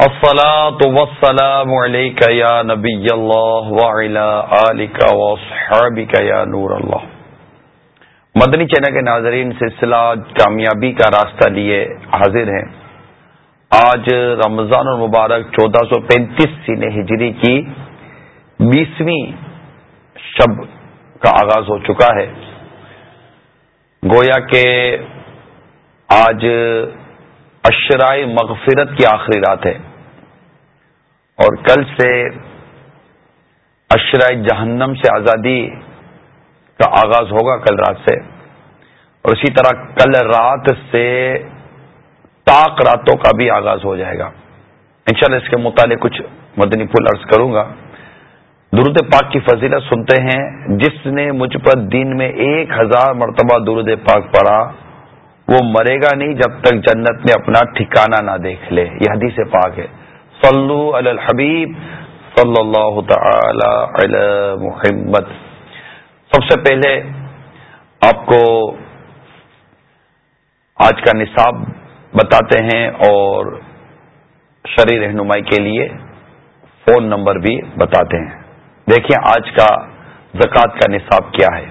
الصلاة والسلام عليك يا نبي الله وعلى آلك وصحابك يا نور الله. مدنی چینل کے ناظرین، سلسلہ کامیابی کا راستہ لیے حاضر ہیں۔ آج رمضان المبارک چودہ سو پینتیس سین ہجری کی بیسویں شب کا آغاز ہو چکا ہے۔ گویا کہ آج اشرائے مغفرت کی آخری رات ہے۔ اور کل سے اشرائے جہنم سے آزادی کا آغاز ہوگا کل رات سے۔ اور اسی طرح کل رات سے تاک راتوں کا بھی آغاز ہو جائے گا۔ انشاءاللہ اس کے متعلق کچھ مدنی پھول عرض کروں گا۔ درود پاک کی فضیلت سنتے ہیں، جس نے مجھ پر دن میں ایک ہزار مرتبہ درود پاک پڑھا، وہ مرے گا نہیں جب تک جنت میں اپنا ٹھکانہ نہ دیکھ لے۔ یہ حدیث پاک ہے۔ صلو علی الحبیب صلی اللہ تعالی علی محمد۔ سب سے پہلے آپ کو آج کا نصاب بتاتے ہیں اور شرع رہنمائی کے لیے فون نمبر بھی بتاتے ہیں۔ دیکھیں آج کا زکوٰۃ کا نصاب کیا ہے۔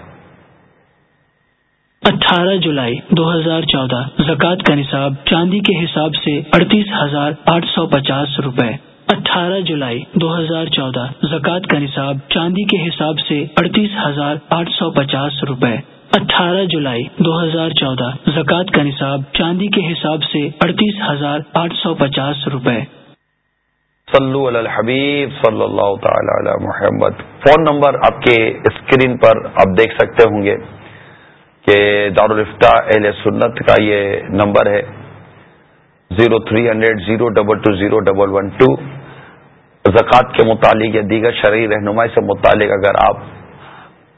اٹھارہ جولائی دو ہزار چودہ، زکوٰۃ کا نصاب چاندی کے حساب سے اڑتیس ہزار آٹھ سو پچاس روپے۔ اٹھارہ جولائی دو ہزار چودہ، زکوٰۃ کا نصاب چاندی کے حساب سے اڑتیس ہزار آٹھ سو پچاس روپے۔ اٹھارہ جولائی دو ہزار چودہ، زکوٰۃ کا نصاب چاندی کے حساب سے اڑتیس ہزار آٹھ سو پچاس روپے۔ صلو علی الحبیب، صلی اللہ تعالی علی محمد۔ فون نمبر آپ کے اسکرین پر آپ دیکھ سکتے ہوں گے۔ کہ دارالفتا اہل سنت کا یہ نمبر ہے zero three hundred zero double two zero double one two. زکوٰۃ کے متعلق یا دیگر شرعی رہنمائی سے متعلق اگر آپ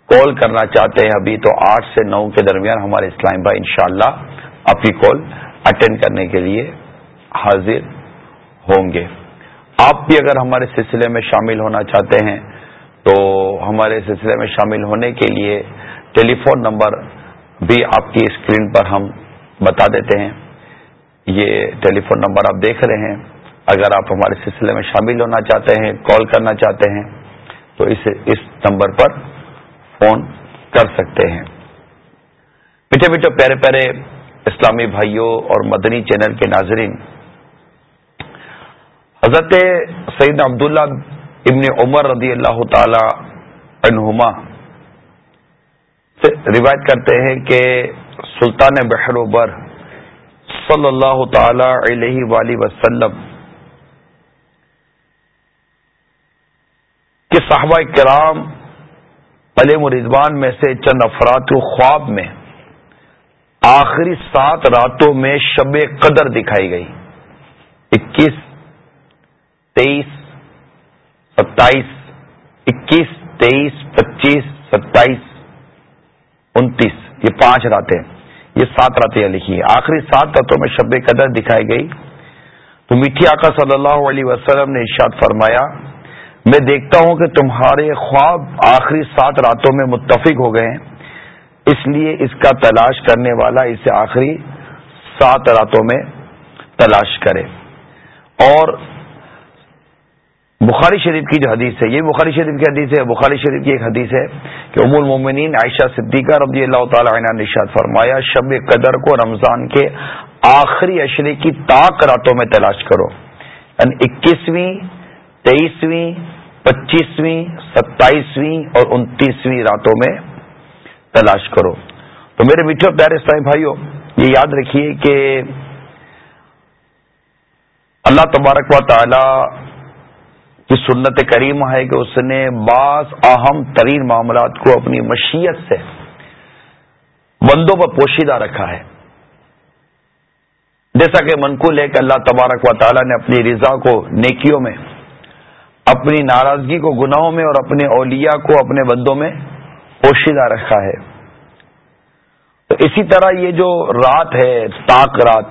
کال کرنا چاہتے ہیں ابھی تو آٹھ سے نو کے درمیان ہمارے اسلام بھائی انشاءاللہ شاء آپ کی کال اٹینڈ کرنے کے لیے حاضر ہوں گے۔ آپ بھی اگر ہمارے سلسلے میں شامل ہونا چاہتے ہیں تو ہمارے سلسلے میں شامل ہونے کے لیے ٹیلی فون نمبر بھی آپ کی اسکرین پر ہم بتا دیتے ہیں۔ یہ ٹیلی فون نمبر آپ دیکھ رہے ہیں۔ اگر آپ ہمارے سلسلے میں شامل ہونا چاہتے ہیں، کال کرنا چاہتے ہیں، تو اس اس نمبر پر فون کر سکتے ہیں۔ میٹھے میٹھے پیارے پیارے اسلامی بھائیوں اور مدنی چینل کے ناظرین، حضرت سعید عبداللہ ابن عمر رضی اللہ تعالی عنہما روایت کرتے ہیں کہ سلطان بحر و بر صلی اللہ تعالی علیہ وآلہ وسلم کہ صحابہ کرام علم رضوان میں سے چند افراد کو خواب میں آخری سات راتوں میں شب قدر دکھائی گئی۔ اکیس، تیئیس، ستائیس، اکیس، تیئیس، پچیس، ستائیس انتیس، یہ پانچ راتیں، یہ سات راتیں لکھی ہیں۔ آخری سات راتوں میں شب قدر دکھائی گئی۔ تو میٹھی آقا صلی اللہ علیہ وسلم نے ارشاد فرمایا، میں دیکھتا ہوں کہ تمہارے خواب آخری سات راتوں میں متفق ہو گئے ہیں۔ اس لیے اس کا تلاش کرنے والا اسے آخری سات راتوں میں تلاش کرے۔ اور بخاری شریف کی جو حدیث ہے یہ بخاری شریف کی حدیث ہے، بخاری شریف کی ایک حدیث ہے کہ ام المومنین عائشہ صدیقہ رضی اللہ تعالی عنہ نے نشاد فرمایا، شب قدر کو رمضان کے آخری اشرے کی طاق راتوں میں تلاش کرو۔ یعنی اکیسویں، تیئیسویں، پچیسویں، ستائیسویں اور انتیسویں راتوں میں تلاش کرو۔ تو میرے میٹھے پیارے اسلامی بھائیوں یہ یاد رکھیے کہ اللہ تبارک و تعالی کی سنت کریم ہے کہ اس نے بعض اہم ترین معاملات کو اپنی مشیت سے بندوں پر پوشیدہ رکھا ہے۔ جیسا کہ منقول ہے کہ اللہ تبارک و تعالیٰ نے اپنی رضا کو نیکیوں میں، اپنی ناراضگی کو گناہوں میں اور اپنے اولیاء کو اپنے بندوں میں پوشیدہ رکھا ہے۔ تو اسی طرح یہ جو رات ہے تاک رات،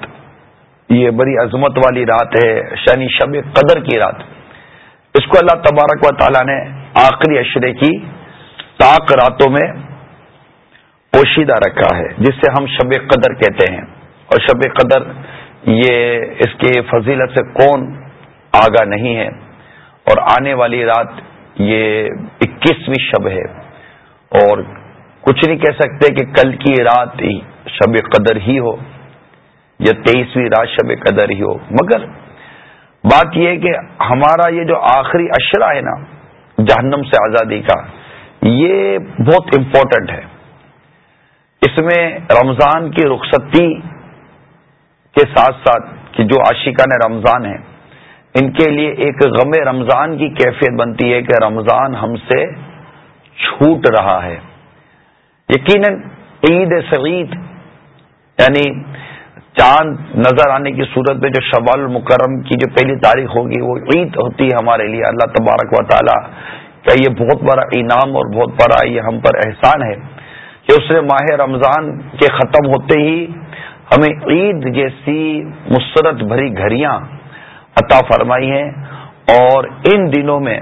یہ بڑی عظمت والی رات ہے شنی شب قدر کی رات۔ اس کو اللہ تبارک و تعالی نے آخری اشرے کی تاک راتوں میں پوشیدہ رکھا ہے، جس سے ہم شب قدر کہتے ہیں۔ اور شب قدر یہ اس کی فضیلت سے کون آگاہ نہیں ہے۔ اور آنے والی رات یہ اکیسویں شب ہے۔ اور کچھ نہیں کہہ سکتے کہ کل کی رات ہی شب قدر ہی ہو یا تیئیسویں رات شب قدر ہی ہو۔ مگر بات یہ کہ ہمارا یہ جو آخری اشرا ہے نا، جہنم سے آزادی کا، یہ بہت امپورٹنٹ ہے۔ اس میں رمضان کی رخصتی کے ساتھ ساتھ کہ جو عاشقان رمضان ہیں، ان کے لیے ایک غم رمضان کی کیفیت بنتی ہے کہ رمضان ہم سے چھوٹ رہا ہے۔ یقیناً عید سعید یعنی چاند نظر آنے کی صورت میں جو شوال المکرم کی جو پہلی تاریخ ہوگی، وہ عید ہوتی ہے ہمارے لیے۔ اللہ تبارک و تعالی کا یہ بہت بڑا انعام اور بہت بڑا یہ ہم پر احسان ہے کہ اس نے ماہ رمضان کے ختم ہوتے ہی ہمیں عید جیسی مسرت بھری گھڑیاں عطا فرمائی ہیں اور ان دنوں میں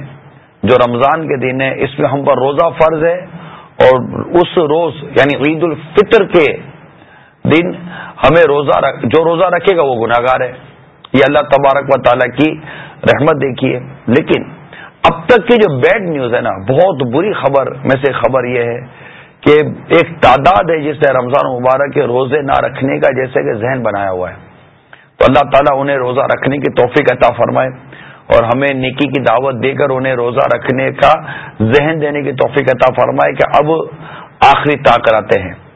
جو رمضان کے دن ہے اس میں ہم پر روزہ فرض ہے اور اس روز یعنی عید الفطر کے دن ہمیں روزہ رکھ جو روزہ رکھے گا وہ گناگار ہے۔ یہ اللہ تبارک و تعالیٰ کی رحمت دیکھیے۔ لیکن اب تک کی جو بیڈ نیوز ہے نا، بہت بری خبر میں سے خبر یہ ہے کہ ایک تعداد ہے جس نے رمضان مبارک کے روزے نہ رکھنے کا جیسے کہ ذہن بنایا ہوا ہے۔ تو اللہ تعالیٰ انہیں روزہ رکھنے کی توفیق عطا فرمائے اور ہمیں نیکی کی دعوت دے کر انہیں روزہ رکھنے کا ذہن دینے کی توفیق عطا فرمائے کہ اب آخری طاق راتیں ہیں۔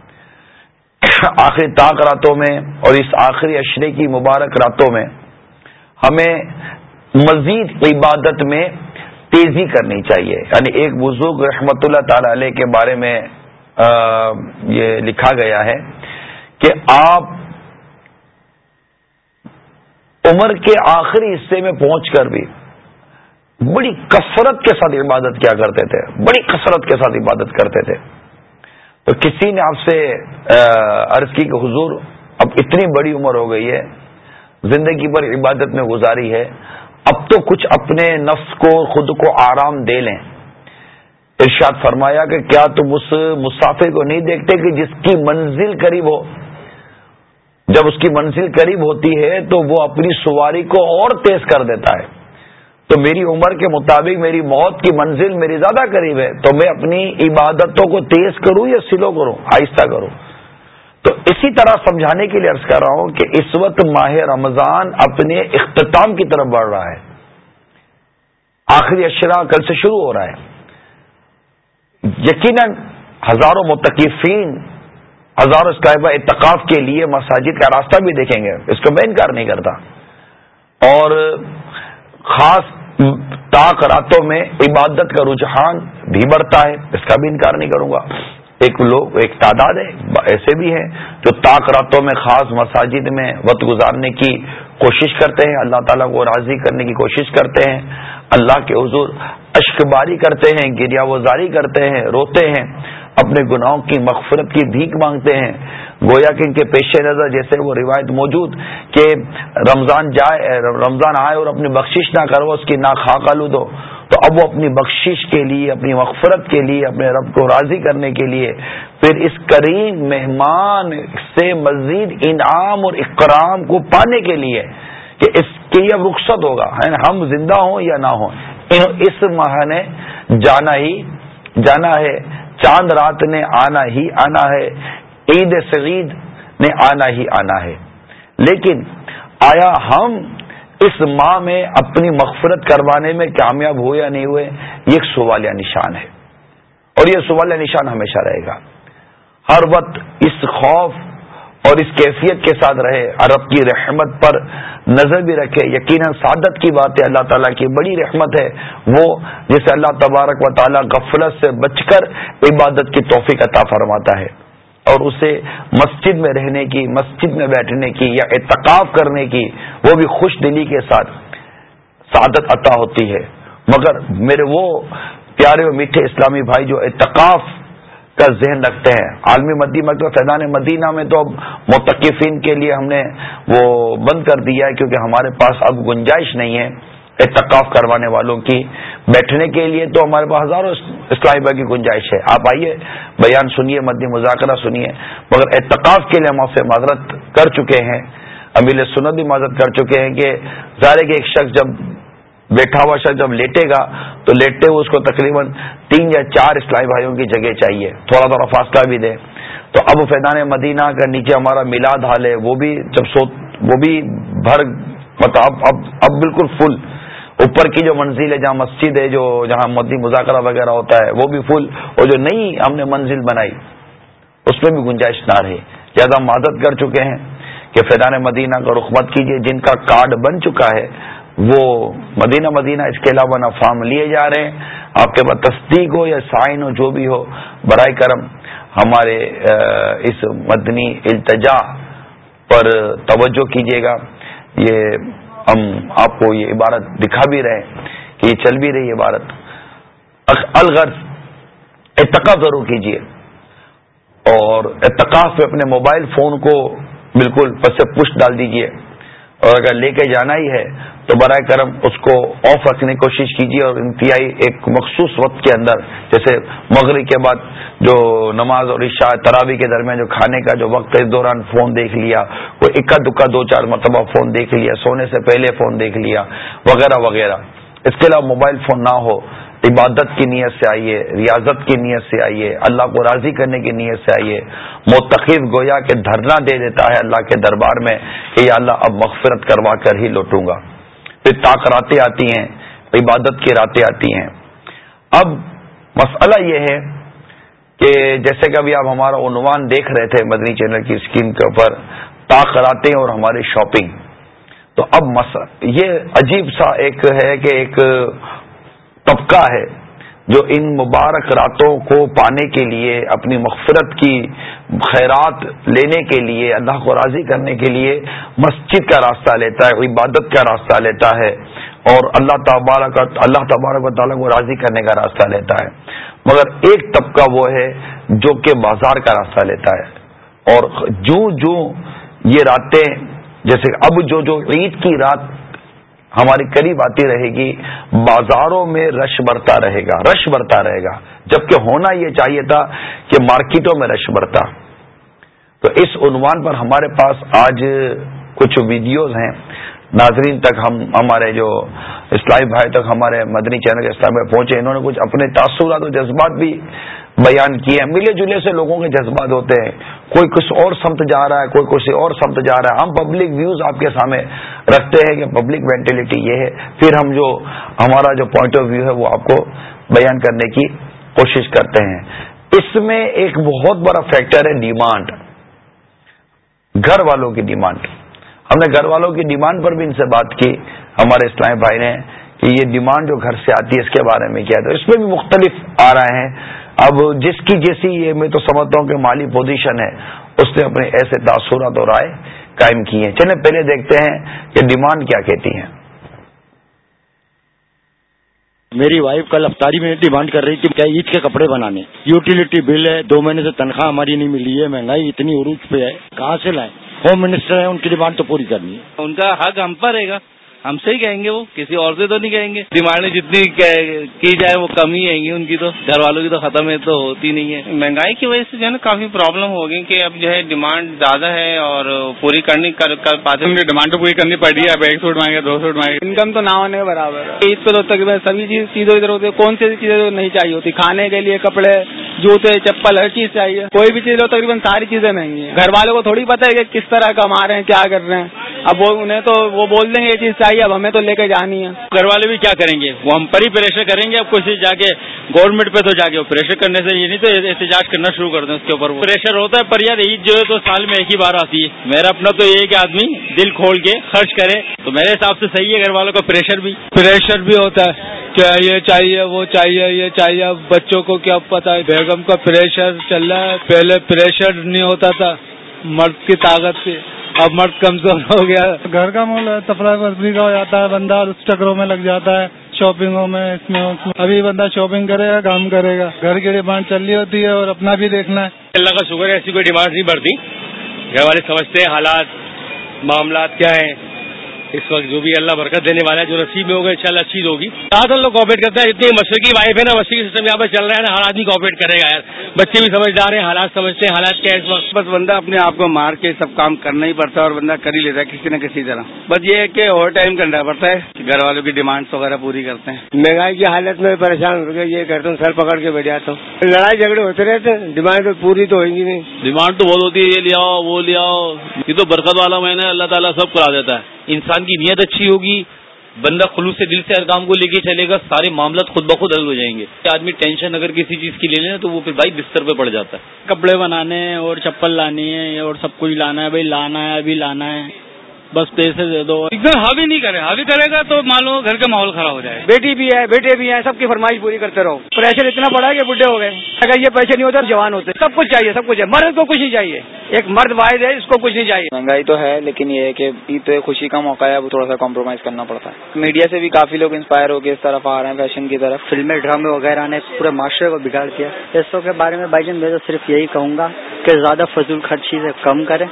آخری طاق راتوں میں اور اس آخری اشرے کی مبارک راتوں میں ہمیں مزید عبادت میں تیزی کرنی چاہیے۔ یعنی ایک بزرگ رحمت اللہ تعالی علیہ کے بارے میں یہ لکھا گیا ہے کہ آپ عمر کے آخری حصے میں پہنچ کر بھی بڑی کثرت کے ساتھ عبادت کیا کرتے تھے، بڑی کثرت کے ساتھ عبادت کرتے تھے۔ تو کسی نے آپ سے عرض کی کہ حضور اب اتنی بڑی عمر ہو گئی ہے، زندگی پر عبادت میں گزاری ہے، اب تو کچھ اپنے نفس کو، خود کو آرام دے لیں۔ ارشاد فرمایا کہ کیا تم اس مسافر کو نہیں دیکھتے کہ جس کی منزل قریب ہو؟ جب اس کی منزل قریب ہوتی ہے تو وہ اپنی سواری کو اور تیز کر دیتا ہے۔ تو میری عمر کے مطابق میری موت کی منزل میری زیادہ قریب ہے، تو میں اپنی عبادتوں کو تیز کروں یا سلو کروں، آہستہ کروں؟ تو اسی طرح سمجھانے کے لیے عرض کر رہا ہوں کہ اس وقت ماہ رمضان اپنے اختتام کی طرف بڑھ رہا ہے۔ آخری اشرا کل سے شروع ہو رہا ہے۔ یقیناً ہزاروں متقفین، ہزاروں اسکائبہ اتقاف کے لیے مساجد کا راستہ بھی دیکھیں گے، اس کو میں انکار نہیں کرتا۔ اور خاص تاک راتوں میں عبادت کا رجحان بھی بڑھتا ہے، اس کا بھی انکار نہیں کروں گا۔ ایک لوگ، ایک تعداد ہے، ایسے بھی ہیں جو تاک راتوں میں، خاص مساجد میں وقت گزارنے کی کوشش کرتے ہیں۔ اللہ تعالیٰ کو راضی کرنے کی کوشش کرتے ہیں۔ اللہ کے حضور اشک باری کرتے ہیں گریا وزاری کرتے ہیں، روتے ہیں۔ اپنے گناہوں کی مغفرت کی بھیک مانگتے ہیں۔ گویا کہ ان کے پیش نظر جیسے وہ روایت موجود کہ رمضان جائے، رمضان آئے اور اپنی بخشش نہ کرو، اس کی نہ خاک آلود ہو۔ تو اب وہ اپنی بخشش کے لیے، اپنی مغفرت کے لیے، اپنے رب کو راضی کرنے کے لیے پھر اس کریم مہمان سے مزید انعام اور اکرام کو پانے کے لیے کہ اس کے اب رخصت ہوگا۔ ہم زندہ ہوں یا نہ ہوں؟ اس ماہ نے جانا ہی، جانا ہے۔ چاند رات نے آنا ہی آنا ہے، عید سعید نے آنا ہی آنا ہے۔ لیکن آیا ہم اس ماہ میں اپنی مغفرت کروانے میں کامیاب ہوئے یا نہیں ہوئے، یہ ایک سوالیہ نشان ہے۔ اور یہ سوالیہ نشان ہمیشہ رہے گا۔ ہر وقت اس خوف اور اس کیفیت کے ساتھ رہے، عرب کی رحمت پر نظر بھی رکھے۔ یقیناً سعادت کی بات ہے، اللہ تعالیٰ کی بڑی رحمت ہے۔ وہ جسے اللہ تبارک و تعالیٰ غفلت سے بچ کر عبادت کی توفیق عطا فرماتا ہے۔ اور اسے مسجد میں رہنے کی، مسجد میں بیٹھنے کی یا اعتکاف کرنے کی وہ بھی خوش دلی کے ساتھ سعادت عطا ہوتی ہے۔ مگر میرے وہ پیارے و میٹھے اسلامی بھائی جو اتقاف کا ذہن رکھتے ہیں۔ عالمی مدی مکتب فیضان مدینہ میں تو اب متقفین کے لیے ہم نے وہ بند کر دیا ہے کیونکہ ہمارے پاس اب گنجائش نہیں ہے اتقاف کروانے والوں کی۔ بیٹھنے کے لیے تو ہمارے پاس ہزاروں اسلامی بھائی کی گنجائش ہے۔ آپ آئیے، بیان سنیے مدی مذاکرہ سنیے۔ مگر اتقاف کے لیے ہم آپ سے معذرت کر چکے ہیں۔ امیل سنت بھی معذرت کر چکے ہیں کہ ظاہر کہ ایک شخص جب بیٹھا ہوا شخص جب لیٹے گا تو لیٹے ہوئے اس کو تقریباً تین یا چار اسلائی بھائیوں کی جگہ چاہیے، تھوڑا تھوڑا فاصلہ بھی دے تو اب فیضان مدینہ کا نیچے ہمارا میلاد حال ہے، وہ بھی جب سو وہ بھی بھر مطلب اب اب بالکل فل اوپر کی جو منزل ہے، جہاں مسجد ہے، جو جہاں مدی مذاکرہ وغیرہ ہوتا ہے، وہ بھی فل اور جو نئی ہم نے منزل بنائی، اس میں بھی گنجائش نہ رہی زیادہ مدد کر چکے ہیں کہ فیضان مدینہ کا رخمت کیجیے جن کا کارڈ بن چکا ہے وہ مدینہ مدینہ اس کے علاوہ نہ فارم لیے جا رہے ہیں۔ آپ کے پاس تصدیق ہو یا سائن ہو، جو بھی ہو، برائے کرم ہمارے اس مدنی التجا پر توجہ کیجیے گا۔ یہ ہم آپ کو یہ عبارت دکھا بھی رہے کہ یہ چل بھی رہی عبارت۔ الغرض اتقاف ضرور کیجیے اور اتقاف پہ اپنے موبائل فون کو بالکل پس پش ڈال دیجیے اور اگر لے کے جانا ہی ہے تو برائے کرم اس کو آف رکھنے کی کوشش کیجیے اور انتہائی ایک مخصوص وقت کے اندر، جیسے مغرب کے بعد جو نماز اور عشاء تراوی کے درمیان جو کھانے کا جو وقت ہے، اس دوران فون دیکھ لیا، کوئی اکا دکا دو چار مرتبہ فون دیکھ لیا، سونے سے پہلے فون دیکھ لیا، وغیرہ وغیرہ۔ اس کے علاوہ موبائل فون نہ ہو، عبادت کی نیت سے آئیے، ریاضت کی نیت سے آئیے، اللہ کو راضی کرنے کی نیت سے آئیے۔ متخب گویا کے دھرنا دے دیتا ہے اللہ کے دربار میں کہ یا اللہ اب مغفرت کروا کر ہی لوٹوں گا۔ پھر تاک راتیں آتی ہیں عبادت کی راتیں آتی ہیں۔ اب مسئلہ یہ ہے کہ جیسے کہ ابھی آپ ہمارا عنوان دیکھ رہے تھے مدنی چینل کی اسکرین کے اوپر تاک راتیں اور ہماری شاپنگ۔ تو اب یہ عجیب سا ایک ہے کہ ایک طبقہ ہے جو ان مبارک راتوں کو پانے کے لیے، اپنی مغفرت کی خیرات لینے کے لیے، اللہ کو راضی کرنے کے لیے مسجد کا راستہ لیتا ہے، عبادت کا راستہ لیتا ہے اور اللہ تبارک اللہ تبارک و تعالیٰ کو راضی کرنے کا راستہ لیتا ہے۔ مگر ایک طبقہ وہ ہے جو کہ بازار کا راستہ لیتا ہے۔ اور جو جو یہ راتیں، جیسے اب جو جو عید کی رات ہماری قریب آتی رہے گی، بازاروں میں رش بڑھتا رہے گا، رش بڑھتا رہے گا۔ جبکہ ہونا یہ چاہیے تھا کہ مارکیٹوں میں رش بڑھتا۔ تو اس عنوان پر ہمارے پاس آج کچھ ویڈیوز ہیں۔ ناظرین تک ہم، ہمارے جو اسلامی بھائی تک ہمارے مدنی چینل کے اسلام میں پہنچے، انہوں نے کچھ اپنے تاثرات و جذبات بھی بیان کیے ہیں۔ ملے جلے سے لوگوں کے جذبات ہوتے ہیں۔ کوئی کچھ اور سمت جا رہا ہے، کوئی کسی اور سمت جا رہا ہے۔ ہم پبلک ویوز آپ کے سامنے رکھتے ہیں کہ پبلک مینٹلٹی یہ ہے۔ پھر ہم جو ہمارا جو پوائنٹ آف ویو ہے وہ آپ کو بیان کرنے کی کوشش کرتے ہیں۔ اس میں ایک بہت بڑا فیکٹر ہے ڈیمانڈ گھر والوں کی ڈیمانڈ ہم نے گھر والوں کی ڈیمانڈ پر بھی ان سے بات کی۔ ہمارے اسلامی بھائی نے یہ ڈیمانڈ جو گھر سے آتی ہے اس کے بارے میں کیا تو اس میں بھی مختلف آ رہے ہیں۔ اب جس کی جیسی یہ میں تو سمجھتا ہوں کہ مالی پوزیشن ہے اس نے اپنے ایسے تاثرات اور رائے قائم کی ہیں۔ چلے پہلے دیکھتے ہیں کہ ڈیمانڈ کیا کہتی ہیں۔ میری وائف کل افطاری میں ڈیمانڈ کر رہی تھی کیا عید کے کپڑے بنانے۔ یوٹیلیٹی بل ہے دو مہینے سے تنخواہ ہماری نہیں ملی ہے مہنگائی اتنی عروج پہ ہے کہاں سے لائیں؟ ہوم منسٹر ہے ان کی ڈیمانڈ تو پوری کرنی ہے۔ ان کا حق ہم پر رہے گا۔ ہم سے ہی کہیں گے وہ کسی اور سے تو نہیں کہیں گے۔ ڈیمانڈیں جتنی کی جائے وہ کم ہی آئیں گی ان کی تو۔ گھر والوں کی تو ختم ہے تو ہوتی نہیں ہے۔ مہنگائی کی وجہ سے جو ہے نا کافی پرابلم ہو گئی کہ اب جو ہے ڈیمانڈ زیادہ ہے اور پوری کرنی کر پاتے ڈیمانڈ تو پوری کرنی پڑ رہی ہے اب ایک سوٹ مانگے دو سوٹ مانگے انکم تو نہ ہونے برابر عید پہ تو تقریباً سبھی چیز چیزیں ادھر ہوتی ہے۔ کون سی چیزیں نہیں چاہیے ہوتی؟ کھانے کے لیے کپڑے جوتے چپل ہر چیز چاہیے۔ کوئی بھی چیز ہو تقریباً ساری چیزیں مہنگی ہیں۔ گھر والوں کو تھوڑی پتہ ہے کہ کس طرح کما رہے ہیں کیا کر رہے ہیں۔ اب وہ انہیں تو وہ بول دیں گے یہ چیز چاہیے اب ہمیں تو لے کے جانی ہے۔ گھر والے بھی کیا کریں گے؟ وہ ہم پر ہی پریشر کریں گے اب کچھ جا کے گورنمنٹ پہ تو جا کے پریشر کرنے سے یہ نہیں تو احتجاج کرنا شروع کر دیں اس کے اوپر پریشر ہوتا ہے پر یار عید جو ہے تو سال میں ایک ہی بار آتی ہے۔ میرا اپنا تو یہ کہ آدمی دل کھول کے خرچ کرے۔ تو میرے حساب سے صحیح ہے گھر والوں کا پریشر بھی۔ پریشر بھی ہوتا ہے۔ کیا یہ چاہیے وہ چاہیے یہ چاہیے؟ اب بچوں کو کیا پتا ہے؟ بیگم کا پریشر چل رہا ہے۔ پہلے پریشر نہیں ہوتا تھا۔ مرد کی طاقت سے۔ اب مرد کمزور ہو گیا۔ گھر کا مول تفرا برفری کا ہو جاتا ہے بندہ اس چکروں میں لگ جاتا ہے شاپنگوں میں اس میں ابھی بندہ شاپنگ کرے گا کام کرے گا۔ گھر کی ڈیمانڈ چل رہی ہوتی ہے اور اپنا بھی دیکھنا ہے۔ اللہ کا شکر ہے ایسی کوئی ڈیمانڈ نہیں بڑھتی۔ گھر والے سمجھتے ہیں حالات معاملات کیا ہیں؟ اس وقت جو بھی اللہ برکت دینے والا ہے جو نصیب میں ہوگا ان شاء اللہ اچھی ہوگی زیادہ لوگ کوپریٹ کرتے ہیں اتنی مشرقی وائف ہے نا مشرقی سسٹم یہاں پہ چل رہا ہے نا ہر آدمی کوپریٹ کرے گا یار۔ بچے بھی سمجھدار ہیں حالات سمجھتے ہیں حالات کیا ہے اس وقت؟ بس بندہ اپنے آپ کو مار کے سب کام کرنا ہی پڑتا ہے اور بندہ کر ہی لیتا ہے کسی نہ کسی طرح۔ بس یہ ہے کہ اوور ٹائم کرنا پڑتا ہے۔ گھر والوں کی ڈیمانڈس وغیرہ پوری کرتے ہیں۔ مہنگائی کی حالت میں پریشان ہو گیا یہ کرتا ہوں سر پکڑ کے بیٹھ جاتا ہوں لڑائی جھگڑے ہوتے رہتے ہیں ڈیمانڈ پوری تو ہوئیں گی نہیں۔ ڈیمانڈ تو بہت ہوتی ہے یہ لے آؤ وہ لے آؤ۔ یہ تو برکت والا مہینہ اللہ تعالیٰ سب کرا دیتا ہے۔ انسان کی نیت اچھی ہوگی، بندہ خلوص سے دل سے ہر کام کو لے کے چلے گا، سارے معاملات خود بخود حل ہو جائیں گے۔ آدمی ٹینشن اگر کسی چیز کی لے لیں تو وہ پھر بھائی بستر پہ پڑ جاتا ہے۔ کپڑے بنانے اور چپل لانی ہے اور سب کچھ لانا ہے، بھائی لانا ہے، ابھی لانا ہے۔ بس پیسے دے دو۔ ایک دم حاوی نہیں کرے۔ حاوی کرے گا تو مان لو گھر کا ماحول خراب ہو جائے بیٹی بھی ہے بیٹے بھی ہیں سب کی فرمائش پوری کرتے رہو۔ پریشر اتنا بڑا ہے کہ بڈھے ہو گئے۔ اگر یہ پیسے نہیں ہوتے جوان ہوتے۔ سب کچھ چاہیے سب کچھ ہے۔ مرد کو کچھ نہیں چاہیے۔ ایک مرد واحد ہے اس کو کچھ نہیں چاہیے۔ مہنگائی تو ہے لیکن یہ ہے کہ عید تو خوشی کا موقع ہے وہ تھوڑا سا کمپرومائز کرنا پڑتا ہے۔ میڈیا سے بھی کافی لوگ انسپائر ہو کے اس طرف آ رہے ہیں فیشن کی طرف۔ فلمیں ڈرامے وغیرہ نے پورے معاشرے کو بگاڑ دیا۔ پیسوں کے بارے میں بھائی جان میں تو صرف یہی کہوں گا کہ زیادہ فضول خرچی سے کم کریں۔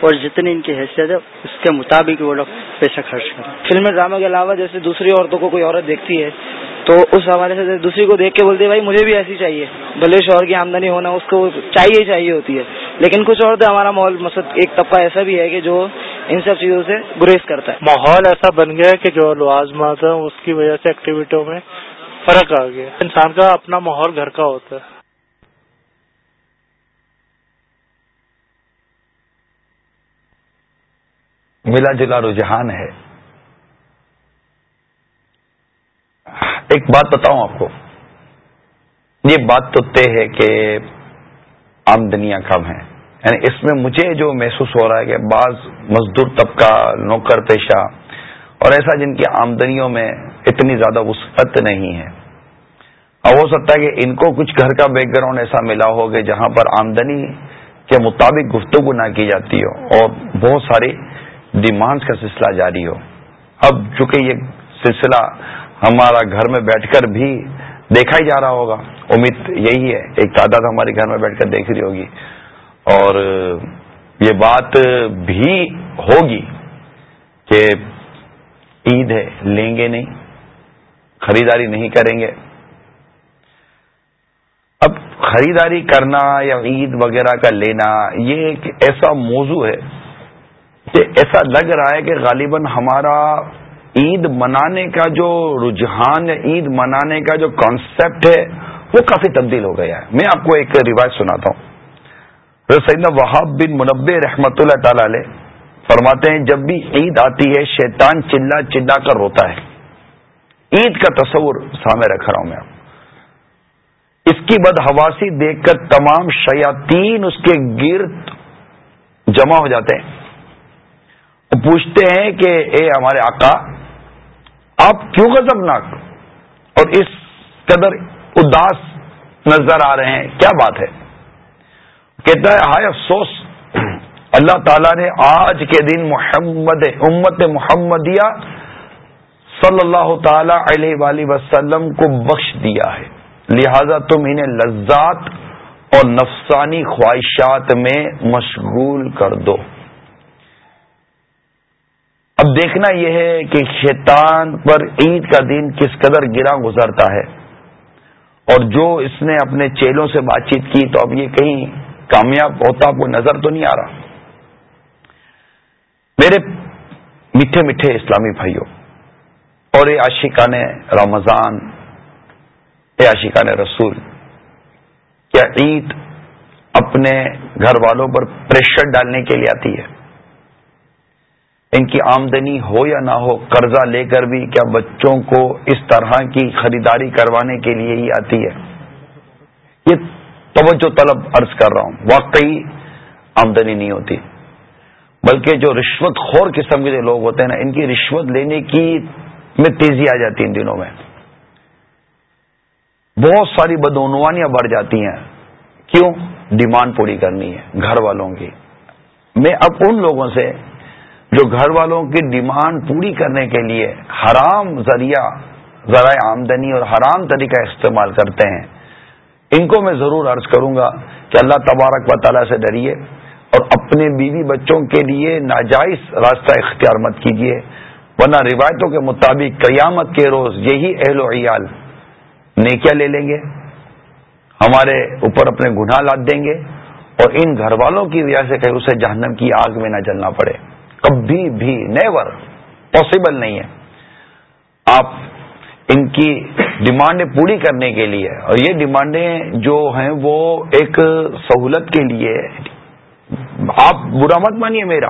اور جتنی ان کی حیثیت ہے، اس کے مطابق وہ لوگ پیسہ خرچ کریں۔ فلم ڈرامے کے علاوہ جیسے دوسری عورتوں کو کوئی عورت دیکھتی ہے، تو اس حوالے سے دوسری کو دیکھ کے بولتے بھائی، مجھے بھی ایسی چاہیے۔ بھلے شوہر کی آمدنی ہونا، اس کو چاہیے چاہیے ہوتی ہے۔ لیکن کچھ عورتیں ہمارا ماحول مطلب ایک طبقہ ایسا بھی ہے کہ جو ان سب چیزوں سے گریز کرتا ہے۔ ماحول ایسا بن گیا کہ جو لوازمات ہیں، اس کی وجہ سے ایکٹیویٹیوں میں فرق آ گیا انسان کا اپنا ماحول گھر کا ہوتا ہے۔ ملا جلا رجحان ہے۔ ایک بات بتاؤں آپ کو۔ یہ بات تو طے ہے کہ آمدنیاں کم ہیں۔ یعنی اس میں مجھے جو محسوس ہو رہا ہے کہ بعض مزدور طبقہ، نوکر پیشہ اور ایسا جن کی آمدنیوں میں اتنی زیادہ وسعت نہیں ہے۔ اور ہو سکتا ہے کہ ان کو کچھ گھر کا بیک گراؤنڈ ایسا ملا ہو کہ جہاں پر آمدنی کے مطابق گفتگو نہ کی جاتی ہو اور بہت ساری ڈیمانڈ کا سلسلہ جاری ہو۔ اب چونکہ یہ سلسلہ ہمارا گھر میں بیٹھ کر بھی دیکھا ہی جا رہا ہوگا، امید یہی ہے، ایک تعداد ہمارے گھر میں بیٹھ کر دیکھ رہی ہوگی۔ اور یہ بات بھی ہوگی کہ عید ہے، لیں گے نہیں، خریداری نہیں کریں گے۔ اب خریداری کرنا یا عید وغیرہ کا لینا، یہ ایک ایسا موضوع ہے کہ ایسا لگ رہا ہے کہ غالباً ہمارا عید منانے کا جو رجحان عید منانے کا جو کانسیپٹ ہے، وہ کافی تبدیل ہو گیا ہے۔ میں آپ کو ایک روایت سناتا ہوں۔ سیدنا وہاب بن منبع رحمت اللہ تعالی علیہ فرماتے ہیں، جب بھی عید آتی ہے، شیطان چلا چلا کر روتا ہے۔ عید کا تصور سامنے رکھ رہا ہوں میں۔ اس کی بد حواسی دیکھ کر تمام شیاتین اس کے گرد جمع ہو جاتے ہیں۔ پوچھتے ہیں کہ اے ہمارے آقا، آپ کیوں غضبناک اور اس قدر اداس نظر آ رہے ہیں، کیا بات ہے؟ کہتا ہے، ہائے افسوس، اللہ تعالیٰ نے آج کے دن محمد، امت محمدیہ صلی اللہ تعالی علیہ وآلہ وسلم کو بخش دیا ہے۔ لہذا تم انہیں لذات اور نفسانی خواہشات میں مشغول کر دو۔ اب دیکھنا یہ ہے کہ شیطان پر عید کا دن کس قدر گرا گزرتا ہے۔ اور جو اس نے اپنے چیلوں سے بات چیت کی تو اب یہ کہیں کامیاب ہوتا کوئی نظر تو نہیں آ رہا۔ میرے میٹھے میٹھے اسلامی بھائیوں، اور یہ عاشقان رمضان یہ عاشقان رسول، کیا عید اپنے گھر والوں پر پریشر ڈالنے کے لیے آتی ہے؟ ان کی آمدنی ہو یا نہ ہو، قرضہ لے کر بھی کیا بچوں کو اس طرح کی خریداری کروانے کے لیے ہی آتی ہے؟ یہ توجہ طلب عرض کر رہا ہوں، واقعی آمدنی نہیں ہوتی۔ بلکہ جو رشوت خور قسم کے جو لوگ ہوتے ہیں نا، ان کی رشوت لینے کی میں تیزی آ جاتی ان دنوں میں۔ بہت ساری بدعنوانیاں بڑھ جاتی ہیں۔ کیوں؟ ڈیمانڈ پوری کرنی ہے، گھر والوں کی۔ میں اب ان لوگوں سے جو گھر والوں کی ڈیمانڈ پوری کرنے کے لیے حرام ذریعہ ذرائع آمدنی اور حرام طریقہ استعمال کرتے ہیں، ان کو میں ضرور عرض کروں گا کہ اللہ تبارک و تعالیٰ سے ڈریے اور اپنے بیوی بچوں کے لیے ناجائز راستہ اختیار مت کیجیے، ورنہ روایتوں کے مطابق قیامت کے روز یہی اہل و عیال نیکیا لے لیں گے، ہمارے اوپر اپنے گناہ لاد دیں گے اور ان گھر والوں کی وجہ سے کہ اسے جہنم کی آگ میں نہ جلنا پڑے۔ کبھی بھی نیور پاسبل نہیں ہے۔ آپ ان کی ڈیمانڈیں پوری کرنے کے لیے اور یہ ڈیمانڈیں جو ہیں وہ ایک سہولت کے لیے آپ برا مت مانیے میرا۔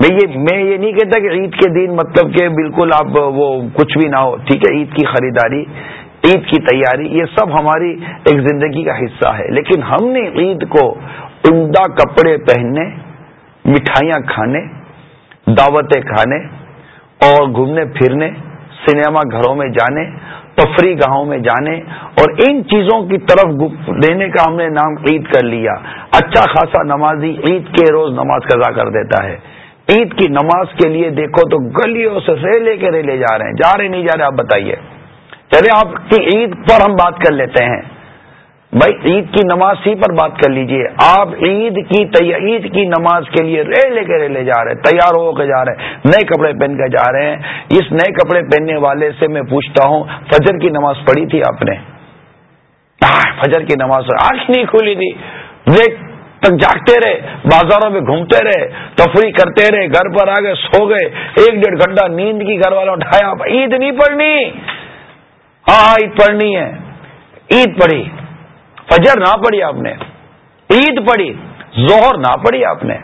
میں یہ میں یہ نہیں کہتا کہ عید کے دن مطلب کہ بالکل آپ وہ کچھ بھی نہ ہو، ٹھیک ہے، عید کی خریداری، عید کی تیاری، یہ سب ہماری ایک زندگی کا حصہ ہے۔ لیکن ہم نے عید کو عمدہ کپڑے پہننے، مٹھائیاں کھانے دعوتیں کھانے اور گھومنے پھرنے، سنیما گھروں میں جانے، تفریح گاہوں میں جانے اور ان چیزوں کی طرف دینے کا ہم نے نام عید کر لیا۔ اچھا خاصا نمازی عید کے روز نماز قضا کر دیتا ہے۔ عید کی نماز کے لیے دیکھو تو گلیوں سے ریلے کے ریلے جا رہے ہیں۔ جا رہے نہیں جا رہے، آپ بتائیے۔ چلے آپ کی عید پر ہم بات کر لیتے ہیں۔ بھائی عید کی نماز ہی پر بات کر لیجیے۔ آپ عید کی عید کی نماز کے لیے رے لے کے لے جا رہے ہیں، تیار ہو کے جا رہے ہیں، نئے کپڑے پہن کے جا رہے ہیں۔ اس نئے کپڑے پہننے والے سے میں پوچھتا ہوں، فجر کی نماز پڑھی تھی آپ نے؟ فجر کی نماز آج نہیں کھلی تھی۔ تک جاگتے رہے، بازاروں میں گھومتے رہے، تفریح کرتے رہے، گھر پر آ گئے سو گئے۔ ایک ڈیڑھ گھنٹہ نیند کی گھر والوں اٹھایا عید نہیں پڑھنی۔ ہاں عید پڑھنی ہے۔ عید پڑھی۔ فجر نہ پڑھی آپ نے، عید پڑھی زہر نہ پڑھی آپ نے۔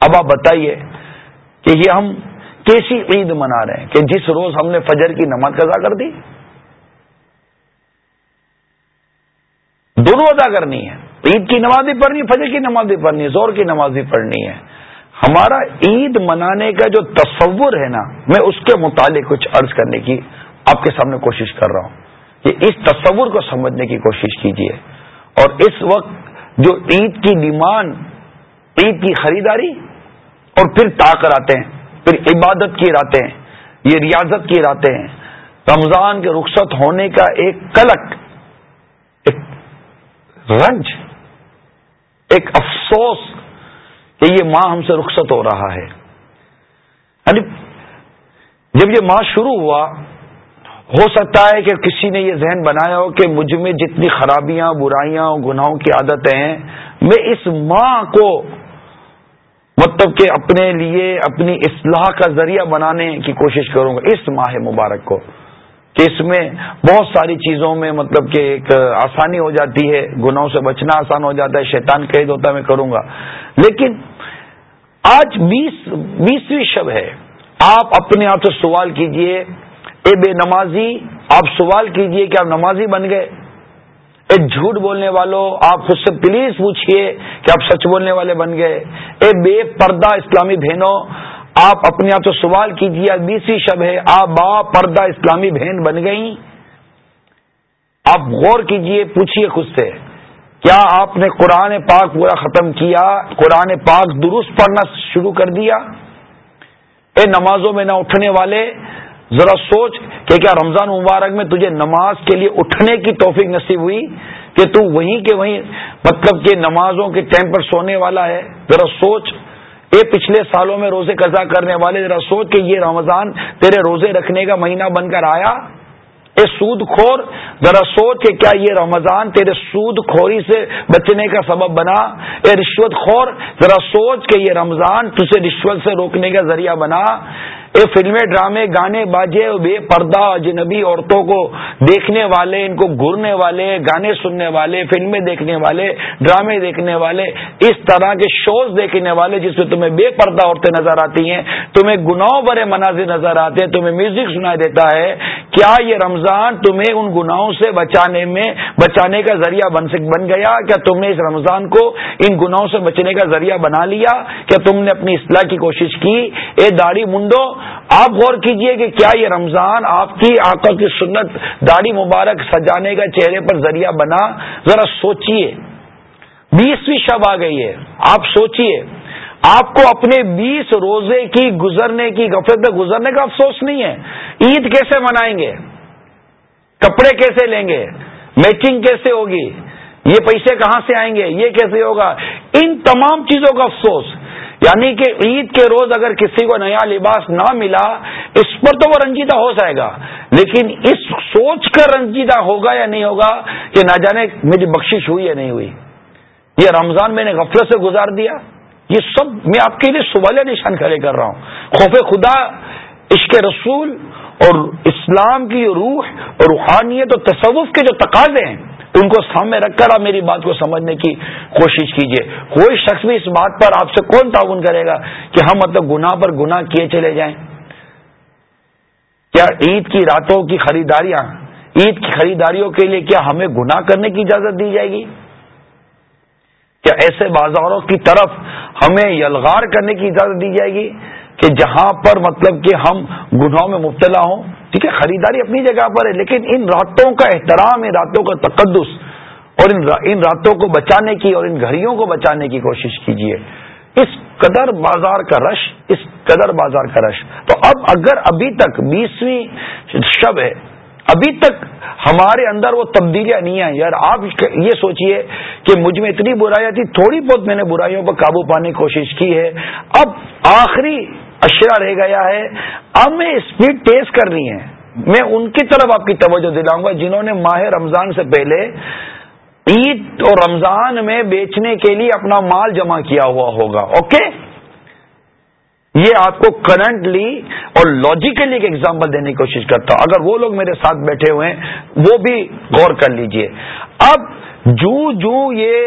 اب آپ بتائیے کہ یہ ہم کیسی عید منا رہے ہیں کہ جس روز ہم نے فجر کی نماز قضا کر دی؟ دونوں ادا کرنی ہے۔ عید کی نماز بھی پڑھنی ہے فجر کی نماز بھی پڑھنی ہے زور کی نماز بھی پڑھنی ہے ہمارا عید منانے کا جو تصور ہے نا، میں اس کے متعلق کچھ عرض کرنے کی آپ کے سامنے کوشش کر رہا ہوں۔ اس تصور کو سمجھنے کی کوشش کیجیے اور اس وقت جو عید کی ڈیمانڈ، عید کی خریداری اور پھر تاکر آتے ہیں، پھر عبادت کی راتیں، یہ ریاضت کی راتیں۔ رمضان کے رخصت ہونے کا ایک کلک ایک رنج، ایک افسوس کہ یہ ماں ہم سے رخصت ہو رہا ہے۔ یعنی جب یہ ماں شروع ہوا ہو سکتا ہے کہ کسی نے یہ ذہن بنایا ہو کہ مجھ میں جتنی خرابیاں، برائیاں، گناہوں کی عادتیں ہیں، میں اس ماں کو مطلب کہ اپنے لیے، اپنی اصلاح کا ذریعہ بنانے کی کوشش کروں گا۔ اس ماہ مبارک کو، کہ اس میں بہت ساری چیزوں میں مطلب کہ ایک آسانی ہو جاتی ہے، گناہوں سے بچنا آسان ہو جاتا ہے، شیطان قید ہوتا ہے، میں کروں گا۔ لیکن آج بیس، بیسویں شب ہے۔ آپ اپنے آپ سے سوال کیجیے اے بے نمازی، آپ سوال کیجیے کہ آپ نمازی بن گئے۔ اے جھوٹ بولنے والوں آپ خود سے پلیز پوچھئے کہ آپ سچ بولنے والے بن گئے۔ اے بے پردہ اسلامی بہنوں، آپ اپنے آپ سے سوال کیجیے بیسی شب ہے، آپ با پردہ اسلامی بہن بن گئی آپ غور کیجیے، پوچھئے خود سے، کیا آپ نے قرآن پاک پورا ختم کیا؟ قرآن پاک درست پڑھنا شروع کر دیا؟ اے نمازوں میں نہ اٹھنے والے ذرا سوچ کہ کیا رمضان مبارک میں تجھے نماز کے لیے اٹھنے کی توفیق نصیب ہوئی کہ تو وہیں کے وہیں مطلب کہ نمازوں کے ٹائم پر سونے والا ہے؟ ذرا سوچ۔ اے پچھلے سالوں میں روزے قضا کرنے والے، ذرا سوچ کہ یہ رمضان تیرے روزے رکھنے کا مہینہ بن کر آیا؟ اے سود خور، ذرا سوچ کہ کیا یہ رمضان تیرے سود خوری سے بچنے کا سبب بنا؟ اے رشوت خور، ذرا سوچ کہ یہ رمضان تجھے رشوت سے روکنے کا ذریعہ بنا؟ فلمیں، ڈرامے، گانے باجے، بے پردہ اجنبی عورتوں کو دیکھنے والے، ان کو گرنے والے، گانے سننے والے، فلمیں دیکھنے والے، ڈرامے دیکھنے والے، اس طرح کے شوز دیکھنے والے جس میں تمہیں بے پردہ عورتیں نظر آتی ہیں، تمہیں گناہوں برے مناظر نظر آتے ہیں، تمہیں میوزک سنائی دیتا ہے، کیا یہ رمضان تمہیں ان گناہوں سے بچانے میں، بچانے کا ذریعہ بن بن گیا؟ کیا تم نے اس رمضان کو ان گناہوں سے بچنے کا ذریعہ بنا لیا؟ کیا تم نے اپنی اصلاح کی کوشش کی؟ اے داڑھی منڈو آپ غور کیجیے کہ کیا یہ رمضان آپ کی آقا کی سنت داڑھی مبارک سجانے کا چہرے پر ذریعہ بنا؟ ذرا سوچئے۔ بیسویں شب آ گئی ہے۔ آپ سوچئے۔ آپ کو اپنے بیس روزے کی گزرنے کی غفلت میں گزرنے کا افسوس نہیں ہے۔ عید کیسے منائیں گے؟ کپڑے کیسے لیں گے؟ میچنگ کیسے ہوگی؟ یہ پیسے کہاں سے آئیں گے؟ یہ کیسے ہوگا؟ ان تمام چیزوں کا افسوس۔ یعنی کہ عید کے روز اگر کسی کو نیا لباس نہ ملا، اس پر تو وہ رنجیدہ ہو جائے گا۔ لیکن اس سوچ کر رنجیدہ ہوگا یا نہیں ہوگا کہ نہ جانے میری بخشش ہوئی یا نہیں ہوئی۔ یہ رمضان میں نے غفلت سے گزار دیا۔ یہ سب میں آپ کے لیے سوالیہ نشان کھڑے کر رہا ہوں۔ خوف خدا، عشق رسول اور اسلام کی روح اور روحانیت اور تصوف کے جو تقاضے ہیں ان کو سامنے رکھ کر آپ میری بات کو سمجھنے کی کوشش کیجیے کوئی شخص بھی اس بات پر آپ سے کون تعاون کرے گا کہ ہم مطلب گناہ پر گناہ کیے چلے جائیں؟ کیا عید کی راتوں کی خریداریاں، عید کی خریداریوں کے لیے کیا ہمیں گناہ کرنے کی اجازت دی جائے گی؟ کیا ایسے بازاروں کی طرف ہمیں یلغار کرنے کی اجازت دی جائے گی کہ جہاں پر مطلب کہ ہم گناہوں میں مبتلا ہوں؟ ٹھیک ہے؟ خریداری اپنی جگہ پر ہے، لیکن ان راتوں کا احترام، ان راتوں کا تقدس اور ان راتوں کو بچانے کی اور ان گھڑیوں کو بچانے کی کوشش کیجیے اس قدر بازار کا رش، اس قدر بازار کا رش۔ تو اب اگر ابھی تک بیسویں شب ہے، ابھی تک ہمارے اندر وہ تبدیلیاں نہیں آئی یار، آپ یہ سوچئے کہ مجھ میں اتنی برائیاں تھی تھوڑی بہت میں نے برائیوں پر قابو پانے کی کوشش کی ہے۔ اب آخری اشرا رہ گیا ہے۔ اب میں اسپیڈ تیز کرنی ہے۔ میں ان کی طرف آپ کی توجہ دلاؤں گا جنہوں نے ماہ رمضان سے پہلے عید اور رمضان میں بیچنے کے لیے اپنا مال جمع کیا ہوا ہوگا، اوکے؟ یہ آپ کو کرنٹلی اور لاجیکلی ایک ایگزامپل دینے کی کوشش کرتا ہوں۔ اگر وہ لوگ میرے ساتھ بیٹھے ہوئے ہیں، وہ بھی غور کر لیجیے۔ اب جو جو یہ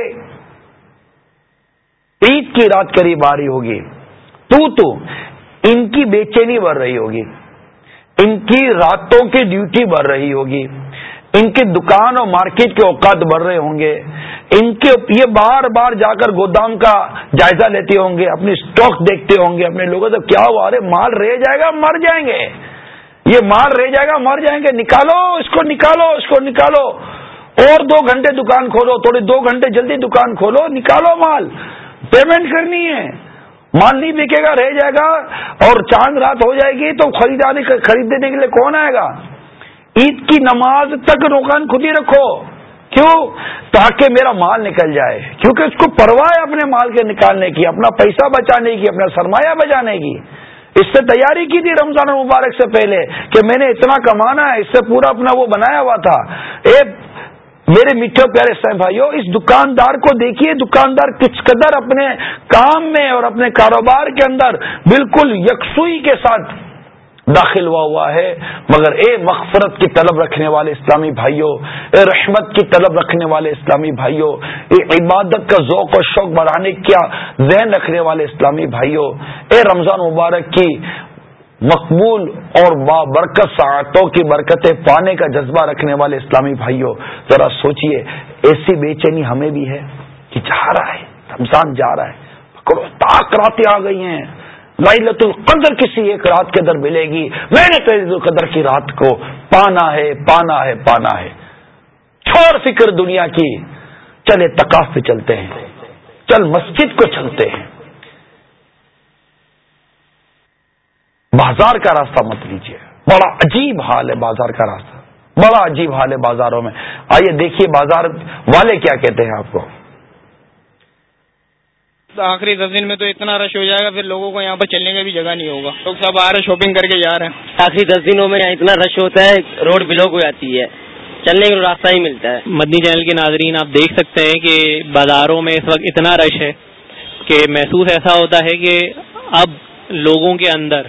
عید کی رات قریب آ رہی ہوگی، تو تو کی بے چینی بڑھ رہی ہوگی۔ ان کی راتوں کی ڈیوٹی بڑھ رہی ہوگی۔ ان کی دکان اور مارکیٹ کے اوقات بڑھ رہے ہوں گے۔ ان کے یہ بار بار جا کر گودام کا جائزہ لیتے ہوں گے، اپنی اسٹاک دیکھتے ہوں گے، اپنے لوگوں سے کیا ہوا؟ ارے، مال رہ جائے گا، مر جائیں گے۔ یہ مال رہ جائے گا، مر جائیں گے۔ نکالو، اس کو نکالو، اس کو نکالو۔ اور دو گھنٹے دکان کھولو تھوڑے دو گھنٹے جلدی دکان کھولو، نکالو مال۔ پیمنٹ کرنی ہے۔ مال نہیں بکے گا، رہ جائے گا اور چاند رات ہو جائے گی تو خریداری خریدنے کے لیے کون آئے گا؟ عید کی نماز تک دکان خود ہی رکھو۔ کیوں؟ تاکہ میرا مال نکل جائے۔ کیونکہ اس کو پرواہ ہے اپنے مال کے نکالنے کی، اپنا پیسہ بچانے کی، اپنا سرمایہ بچانے کی۔ اس سے تیاری کی تھی رمضان مبارک سے پہلے کہ میں نے اتنا کمانا ہے، اس سے پورا اپنا وہ بنایا ہوا تھا۔ ایک میرے میٹھے پیارے سہ بھائیوں اس دکاندار کو دیکھیے، دکاندار کس قدر اپنے کام میں اور اپنے کاروبار کے اندر بالکل یکسوئی کے ساتھ داخل ہوا ہوا ہے۔ مگر اے مغفرت کی طلب رکھنے والے اسلامی بھائیوں اے رحمت کی طلب رکھنے والے اسلامی بھائیوں اے عبادت کا ذوق و شوق بڑھانے کا ذہن رکھنے والے اسلامی بھائیوں اے رمضان مبارک کی مقبول اور برکت ساعتوں کی برکتیں پانے کا جذبہ رکھنے والے اسلامی بھائیوں، ذرا سوچئے، ایسی بے چینی ہمیں بھی ہے کہ جا رہا ہے، رمضان جا رہا ہے پکڑو تاک راتیں آ گئی ہیں۔ لت القدر کسی ایک رات کے اندر ملے گی۔ میں نے تو القدر کی رات کو پانا ہے پانا ہے پانا ہے۔ چھوڑ فکر دنیا کی۔ چلے تکاف پہ چلتے ہیں۔ چل مسجد کو چلتے ہیں۔ بازار کا راستہ مت لیجیے بڑا عجیب حال ہے بازار کا راستہ۔ بڑا عجیب حال ہے بازاروں میں۔ آئیے دیکھیے بازار والے کیا کہتے ہیں آپ کو۔ آخری دس دن میں تو اتنا رش ہو جائے گا پھر لوگوں کو یہاں پر چلنے کا بھی جگہ نہیں ہوگا۔ لوگ سب آ رہے شاپنگ کر کے جا رہے ہیں۔ آخری دس دنوں میں یہاں اتنا رش ہوتا ہے روڈ بلاک ہو جاتی ہے۔ چلنے کا راستہ ہی ملتا ہے۔ مدنی چینل کے ناظرین آپ دیکھ سکتے ہیں کہ بازاروں میں اس وقت اتنا رش ہے کہ محسوس ایسا ہوتا ہے کہ اب لوگوں کے اندر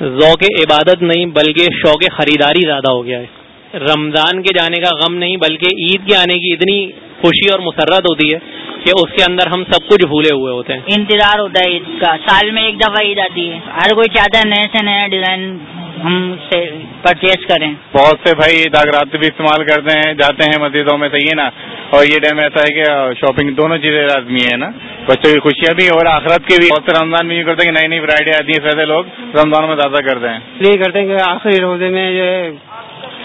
ذوق عبادت نہیں، بلکہ شوق خریداری زیادہ ہو گیا ہے۔ رمضان کے جانے کا غم نہیں، بلکہ عید کے آنے کی اتنی خوشی اور مسرت ہوتی ہے کہ اس کے اندر ہم سب کچھ بھولے ہوئے ہوتے ہیں۔ انتظار ہوتا ہے عید کا۔ سال میں ایک دفعہ عید آتی ہے۔ ہر کوئی چاہتا ہے نئے سے نیا ڈیزائن ہم سے پرچیز کریں۔ بہت سے بھائی داغرات بھی استعمال کرتے ہیں جاتے ہیں مسجدوں میں صحیح ہے نا اور یہ ٹائم ایسا ہے کہ شاپنگ دونوں چیزیں لازمی ہے نا۔ بچوں کی خوشیاں بھی اور آخرت کی بھی۔ بہت سے رمضان بھی کرتے ہیں کہ نئی نئی ورائٹی آتی ہیں ایسے لوگ رمضان میں زیادہ کرتے ہیں۔ یہ کرتے ہیں کہ آخری روزے میں یہ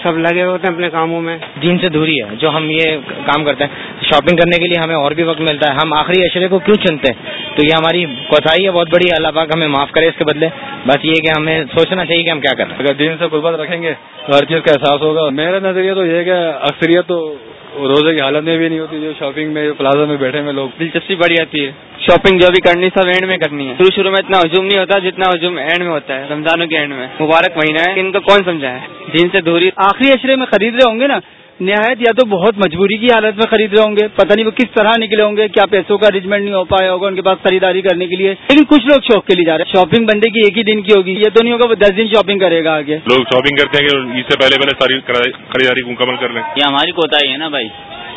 سب لگے ہوتے ہیں اپنے کاموں میں۔ دین سے دوری ہے جو ہم یہ کام کرتے ہیں۔ شاپنگ کرنے کے لیے ہمیں اور بھی وقت ملتا ہے۔ ہم آخری اشرے کو کیوں چنتے ہیں؟ تو یہ ہماری کوتاہی ہے بہت بڑی اللہ پاک ہمیں معاف کرے اس کے بدلے۔ بس یہ کہ ہمیں سوچنا چاہیے کہ ہم کیا کر رہے ہیں اگر دین سے قربت رکھیں گے تو ہر چیز کا احساس ہوگا۔ میرا نظریہ تو یہ کہ اکثریت تو روزے کی حالت میں بھی نہیں ہوتی جو شاپنگ میں پلازا میں بیٹھے ہوئے لوگ۔ دلچسپی بڑھ جاتی ہے۔ شاپنگ جو بھی کرنی سب اینڈ میں کرنی ہے۔ شروع شروع میں اتنا ہجوم نہیں ہوتا جتنا ہجوم اینڈ میں ہوتا ہے رمضانوں کے اینڈ میں۔ مبارک مہینہ ہے ان کو کون سمجھا ہے؟ دین سے دوری آخری اشرے میں خرید رہے ہوں گے نا نہایت یا تو بہت مجبوری کی حالت میں خرید رہے ہوں گے پتہ نہیں وہ کس طرح نکلے ہوں گے کیا پیسوں کا ارینجمنٹ نہیں ہو پایا ہوگا ان کے پاس خریداری کرنے کے لیے۔ لیکن کچھ لوگ شوق کے لیے جا رہے ہیں۔ شاپنگ بندے کی ایک ہی دن کی ہوگی۔ یہ تو نہیں ہوگا وہ دس دن شاپنگ کرے گا آگے۔ لوگ شاپنگ کرتے ہیں کہ اس سے پہلے پہلے ساری خریداری مکمل کر لیں۔ یہ ہماری کوتا ہی ہے نا بھائی۔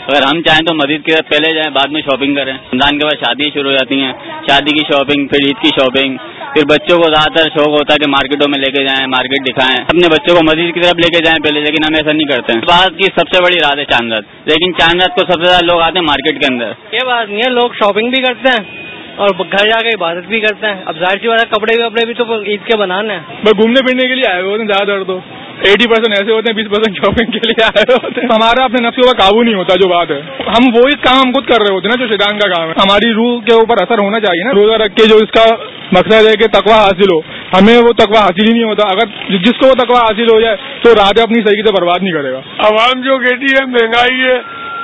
اگر ہم چاہیں تو مزید کے پہلے جائیں، بعد میں شاپنگ کریں۔ رمضان کے بعد شادی شروع ہو جاتی ہیں۔ شادی کی شاپنگ پھر عید کی شاپنگ پھر بچوں کو زیادہ تر شوق ہوتا ہے کہ مارکیٹوں میں لے کے جائیں مارکیٹ دکھائیں۔ اپنے بچوں کو مسجد کی طرف لے کے جائیں پہلے، لیکن ہم ایسا نہیں کرتے۔ ہیں بات کی سب سے بڑی رات ہے چاند رات۔ لیکن چاند رات کو سب سے زیادہ لوگ آتے ہیں مارکیٹ کے اندر۔ یہ بات نہیں ہے، لوگ شاپنگ بھی کرتے ہیں۔ اور گھر جا کے عبادت بھی کرتے ہیں۔ اب ظاہر سی بات ہے کپڑے وپڑے بھی تو عید کے بنانے ہیں۔ بس گھومنے پھرنے کے لیے آئے ہوئے زیادہ در تو۔ ایٹی پرسینٹ ایسے ہوتے ہیں بیس پرسینٹ شاپنگ کے لیے آئے ہوتے ہیں۔ ہمارا اپنے نفسوں کا قابو نہیں ہوتا جو بات ہے۔ ہم وہی کام ہم خود کر رہے ہوتے ہیں نا جو شیطان کا کام ہے۔ ہماری روح کے اوپر اثر ہونا چاہیے نا روزہ رکھ کے جو اس کا مقصد ہے کہ تقوا حاصل ہو۔ ہمیں وہ تقوا حاصل ہی نہیں ہوتا۔ اگر جس کو وہ تقوا حاصل ہو جائے تو رات اپنی صحیح سے برباد نہیں کرے گا۔ عوام جو کہتی ہے مہنگائی ہے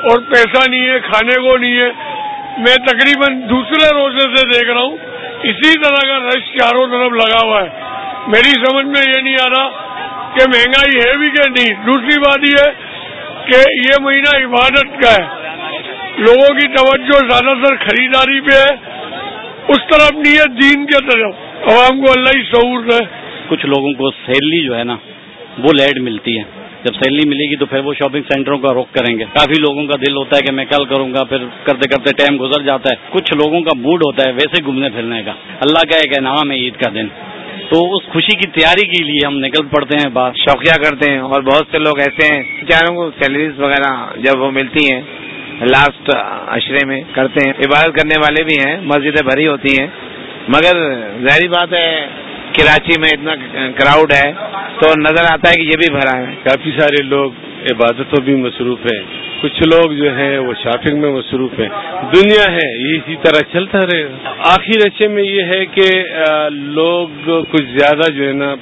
اور پیسہ نہیں ہے کھانے کو نہیں ہے میں تقریباً دوسرے روزے سے دیکھ رہا ہوں، اسی طرح کا رش چاروں طرف لگا ہوا ہے۔ میری سمجھ میں یہ نہیں آ رہا کہ مہنگائی ہے بھی کہ نہیں۔ دوسری بات یہ کہ یہ مہینہ عبادت کا ہے۔ لوگوں کی توجہ زیادہ تر خریداری پہ ہے۔ اس طرف نہیں ہے دین کے طرف۔ عوام کو اللہ ہی سعور ہے۔ کچھ لوگوں کو سیلری جو ہے نا، وہ لیڈ ملتی ہے۔ جب سیلری ملے گی تو پھر وہ شاپنگ سینٹروں کا رخ کریں گے۔ کافی لوگوں کا دل ہوتا ہے کہ میں کل کروں گا، پھر کرتے کرتے ٹائم گزر جاتا ہے۔ کچھ لوگوں کا موڈ ہوتا ہے ویسے گھومنے پھرنے کا۔ اللہ کا ایک انعام ہے عید کا دن۔ تو اس خوشی کی تیاری کے لیے ہم نکل پڑتے ہیں بات شوقیہ کرتے ہیں اور بہت سے لوگ ایسے ہیں بیچاروں کو سیلریز وغیرہ جب وہ ملتی ہیں لاسٹ اشرے میں کرتے ہیں۔ عبادت کرنے والے بھی ہیں، مسجدیں بھری ہوتی ہیں۔ مگر ظاہری بات ہے کراچی میں اتنا کراؤڈ ہے تو نظر آتا ہے کہ یہ بھی بھرا ہے۔ کافی سارے لوگ عبادتوں بھی مصروف ہیں۔ کچھ لوگ جو ہیں وہ شاپنگ میں مصروف ہیں۔ دنیا ہے یہ اسی طرح چلتا رہے گا۔ آخر اچھے میں یہ ہے کہ لوگ کچھ زیادہ جو ہے نا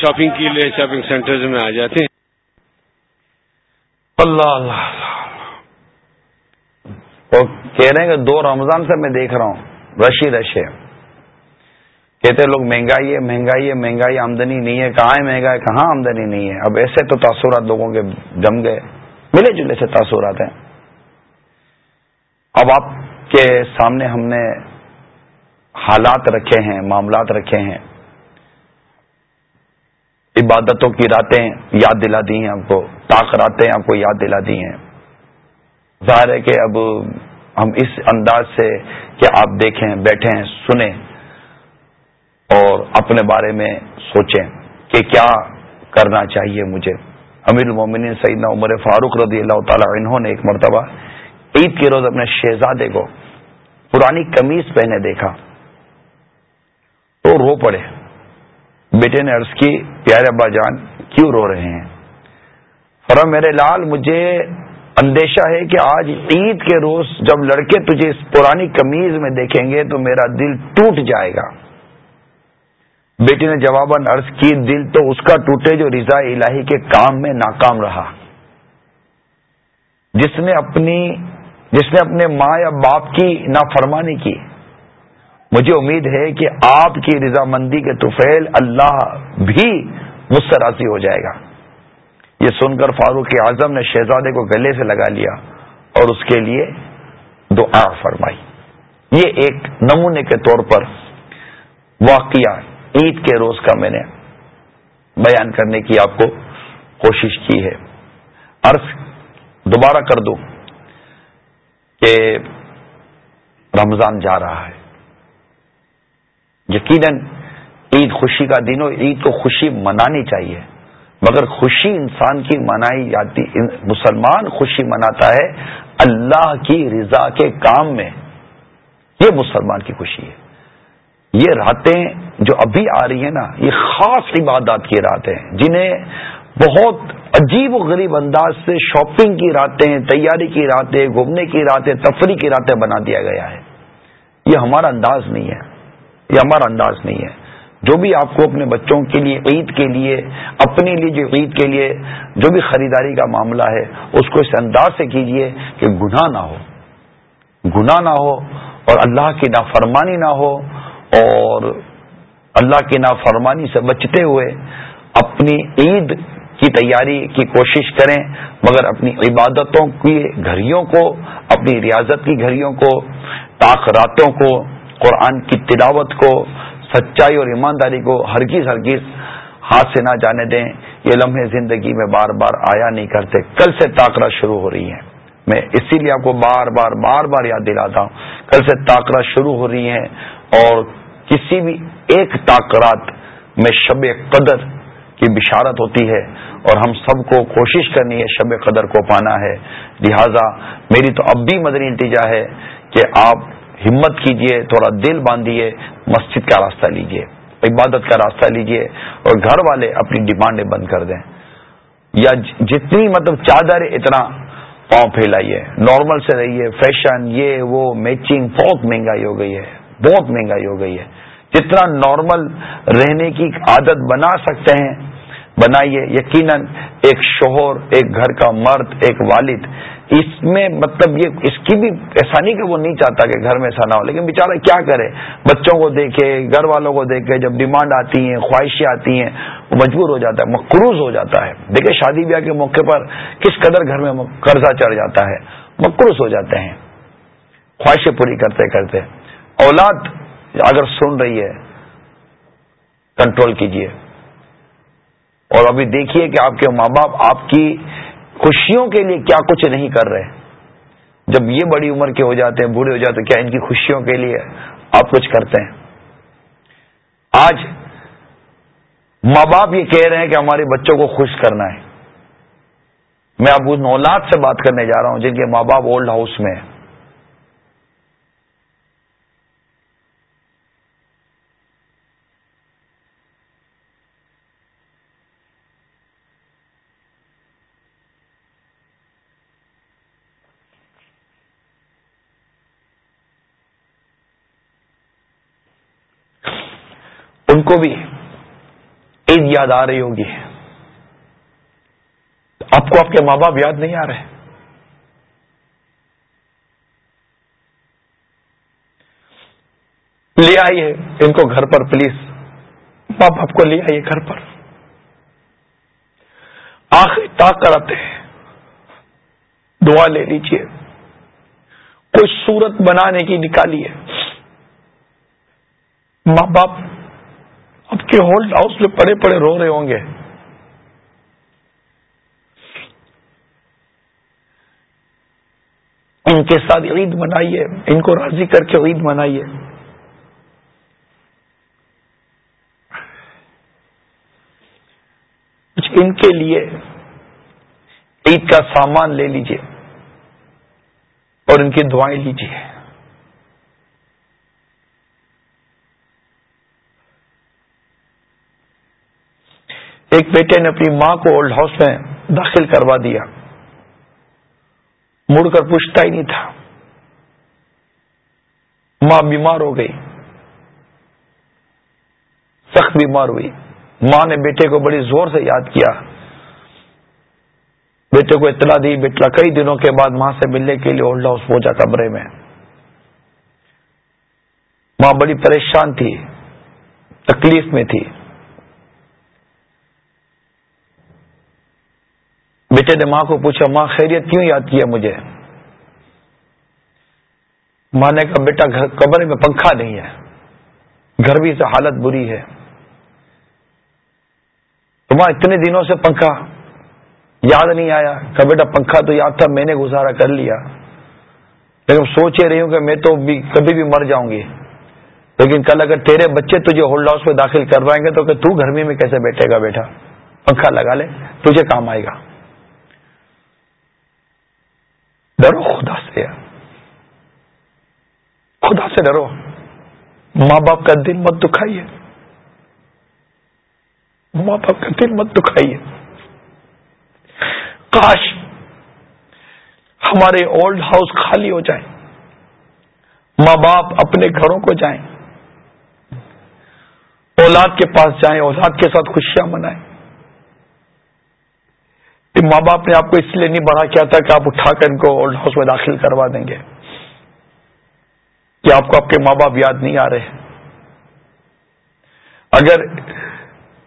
شاپنگ کے لیے شاپنگ سینٹر میں آ جاتے ہیں۔ اللہ اللہ وہ کہہ رہے ہیں کہ دو رمضان سے میں دیکھ رہا ہوں۔ رشی رشے کہتے لوگ مہنگائی ہے مہنگائی ہے، مہنگائی آمدنی نہیں ہے، کہاں ہے مہنگائی، کہاں آمدنی نہیں ہے؟ اب ایسے تو تاثرات لوگوں کے جم گئے، ملے جلے سے تاثرات ہیں۔ اب آپ کے سامنے ہم نے حالات رکھے ہیں، معاملات رکھے ہیں۔ عبادتوں کی راتیں یاد دلا دی ہیں آپ کو، طاق راتیں آپ کو یاد دلا دی ہیں۔ ظاہر ہے کہ اب ہم اس انداز سے کہ آپ دیکھیں، بیٹھیں، سنیں۔ اور اپنے بارے میں سوچیں کہ کیا کرنا چاہیے مجھے۔ امیر المومنین سیدنا عمر فاروق رضی اللہ تعالی عنہ نے ایک مرتبہ عید کے روز اپنے شہزادے کو پرانی کمیز پہنے دیکھا۔ تو رو پڑے۔ بیٹے نے عرض کی، پیارے ابا جان، کیوں رو رہے ہیں؟ فرم میرے لال، مجھے اندیشہ ہے کہ آج عید کے روز جب لڑکے تجھے اس پرانی کمیز میں دیکھیں گے تو میرا دل ٹوٹ جائے گا۔ بیٹی نے جواباً عرض کی، دل تو اس کا ٹوٹے جو رضا الہی کے کام میں ناکام رہا۔ جس نے اپنی، جس نے اپنے ماں یا باپ کی نافرمانی کی۔ مجھے امید ہے کہ آپ کی رضامندی کے توفیل اللہ بھی مجھ سے راضی ہو جائے گا۔ یہ سن کر فاروق اعظم نے شہزادے کو گلے سے لگا لیا اور اس کے لیے دعا فرمائی۔ یہ ایک نمونے کے طور پر واقعہ عید کے روز کا میں نے بیان کرنے کی آپ کو کوشش کی ہے۔ عرض دوبارہ کر دوں کہ رمضان جا رہا ہے۔ یقیناً عید خوشی کا دن ہو، عید کو خوشی منانی چاہیے۔ مگر خوشی انسان کی منائی جاتی، مسلمان خوشی مناتا ہے اللہ کی رضا کے کام میں۔ یہ مسلمان کی خوشی ہے۔ یہ راتیں جو ابھی آ رہی ہیں نا، یہ خاص عبادات کی راتیں جنہیں بہت عجیب و غریب انداز سے شاپنگ کی راتیں، تیاری کی راتیں، گھومنے کی راتیں، تفریح کی راتیں بنا دیا گیا ہے۔ یہ ہمارا انداز نہیں ہے۔ یہ ہمارا انداز نہیں ہے۔ جو بھی آپ کو اپنے بچوں کے لیے، عید کے لیے، اپنے لیے جو عید کے لیے جو بھی خریداری کا معاملہ ہے، اس کو اس انداز سے کیجیے کہ گناہ نہ ہو۔ گناہ نہ ہو اور اللہ کی نافرمانی نہ ہو۔ اور اللہ کی نافرمانی سے بچتے ہوئے اپنی عید کی تیاری کی کوشش کریں، مگر اپنی عبادتوں کی گھڑیوں کو، اپنی ریاضت کی گھڑیوں کو تاخراتوں کو، قرآن کی تلاوت کو، سچائی اور ایمانداری کو ہرگیز ہرگیز ہاتھ سے نہ جانے دیں۔ یہ لمحے زندگی میں بار بار آیا نہیں کرتے۔ کل سے تاکرا شروع ہو رہی ہیں میں اسی لیے آپ کو بار بار بار بار یاد دلاتا ہوں۔ کل سے تاکرا شروع ہو رہی ہیں اور کسی بھی ایک تاکرات میں شب قدر کی بشارت ہوتی ہے اور ہم سب کو کوشش کرنی ہے شب قدر کو پانا ہے۔ لہذا میری تو اب بھی مدنی نتیجہ ہے کہ آپ ہمت کیجیے، تھوڑا دل باندھیے، مسجد کا راستہ لیجیے، عبادت کا راستہ لیجیے اور گھر والے اپنی ڈیمانڈیں بند کر دیں۔ یا جتنی مطلب چادر اتنا پاؤں پھیلائیے۔ نارمل سے رہیے، فیشن، یہ، وہ، میچنگ، بہت مہنگائی ہو گئی ہے۔ بہت مہنگائی ہو گئی ہے۔ جتنا نارمل رہنے کی عادت بنا سکتے ہیں، بنائیے۔ یقیناً ایک شوہر، ایک گھر کا مرد، ایک والد، اس میں مطلب یہ، اس کی بھی ایسا نہیں کہ وہ نہیں چاہتا کہ گھر میں ایسا نہ ہو، لیکن بیچارہ کیا کرے؟ بچوں کو دیکھے، گھر والوں کو دیکھے، جب ڈیمانڈ آتی ہیں، خواہشیں آتی ہیں، وہ مجبور ہو جاتا ہے، مقروض ہو جاتا ہے۔ دیکھیں شادی بیاہ کے موقع پر کس قدر گھر میں قرضہ چڑھ جاتا ہے، مقروض ہو جاتے ہیں۔ خواہشیں پوری کرتے کرتے۔ اولاد اگر سن رہی ہے کنٹرول کیجیے اور ابھی دیکھیے کہ آپ کے ماں باپ آپ کی خوشیوں کے لیے کیا کچھ نہیں کر رہے۔ جب یہ بڑی عمر کے ہو جاتے ہیں، بوڑھے ہو جاتے ہیں، کیا ان کی خوشیوں کے لیے آپ کچھ کرتے ہیں؟ آج ماں باپ یہ کہہ رہے ہیں کہ ہمارے بچوں کو خوش کرنا ہے۔ میں اب ان اولاد سے بات کرنے جا رہا ہوں جن کے ماں باپ اولڈ ہاؤس میں ہیں۔ ان کو بھی عید یاد آ رہی ہوگی۔ آپ کو آپ کے ماں باپ یاد نہیں آ رہے۔ لے آئیے ان کو گھر پر، پلیز۔ ماں باپ کو لے آئیے گھر پر۔ آخری تاک کراتے ہیں۔ دعا لے لیجیے کوئی صورت بنانے کی نکالیے ماں باپ اب کے ہولڈ ہاؤس میں پڑے پڑے رو رہے ہوں گے۔ ان کے ساتھ عید منائیے، ان کو راضی کر کے عید منائیے۔ ان کے لیے عید کا سامان لے لیجیے اور ان کی دعائیں لیجیے۔ ایک بیٹے نے اپنی ماں کو اولڈ ہاؤس میں داخل کروا دیا۔ مڑ کر پوچھتا ہی نہیں تھا۔ ماں بیمار ہو گئی۔ سخت بیمار ہوئی۔ ماں نے بیٹے کو بڑی زور سے یاد کیا۔ بیٹے کو اطلاع دی، بیٹا، کئی دنوں کے بعد ماں سے ملنے کے لیے اولڈ ہاؤس پہنچا کمرے میں۔ ماں بڑی پریشان تھی، تکلیف میں تھی۔ بیٹے نے ماں کو پوچھا، ماں، خیریت کیوں یاد کیا مجھے؟ ماں نے کہا، بیٹا کمرے میں پنکھا نہیں ہے۔ گھر بھی سے حالت بری ہے۔ تو ماں، اتنے دنوں سے پنکھا یاد نہیں آیا۔ کہ بیٹا، پنکھا تو یاد تھا، میں نے گزارا کر لیا۔ لیکن سوچ ہی رہی ہوں کہ میں تو بھی کبھی بھی مر جاؤں گی۔ لیکن کل اگر تیرے بچے تجھے ہولڈ ہاؤس میں داخل کروائیں گے تو کہ تو گرمی میں کیسے بیٹھے گا بیٹا؟ پنکھا لگا لے، تجھے کام آئے گا۔ ڈرو خدا سے خدا سے ڈرو ماں باپ کا دل مت دکھائیے ماں باپ کا دل مت دکھائیے کاش ہمارے اولڈ ہاؤس خالی ہو جائیں. ماں باپ اپنے گھروں کو جائیں. اولاد کے پاس جائیں، اولاد کے ساتھ خوشیاں منائیں. ماں باپ نے آپ کو اس لیے نہیں بڑھا کیا تھا کہ آپ اٹھا کر ان کو اولڈ ہاؤس میں داخل کروا دیں گے، کہ آپ کو آپ کے ماں باپ یاد نہیں آ رہے۔ اگر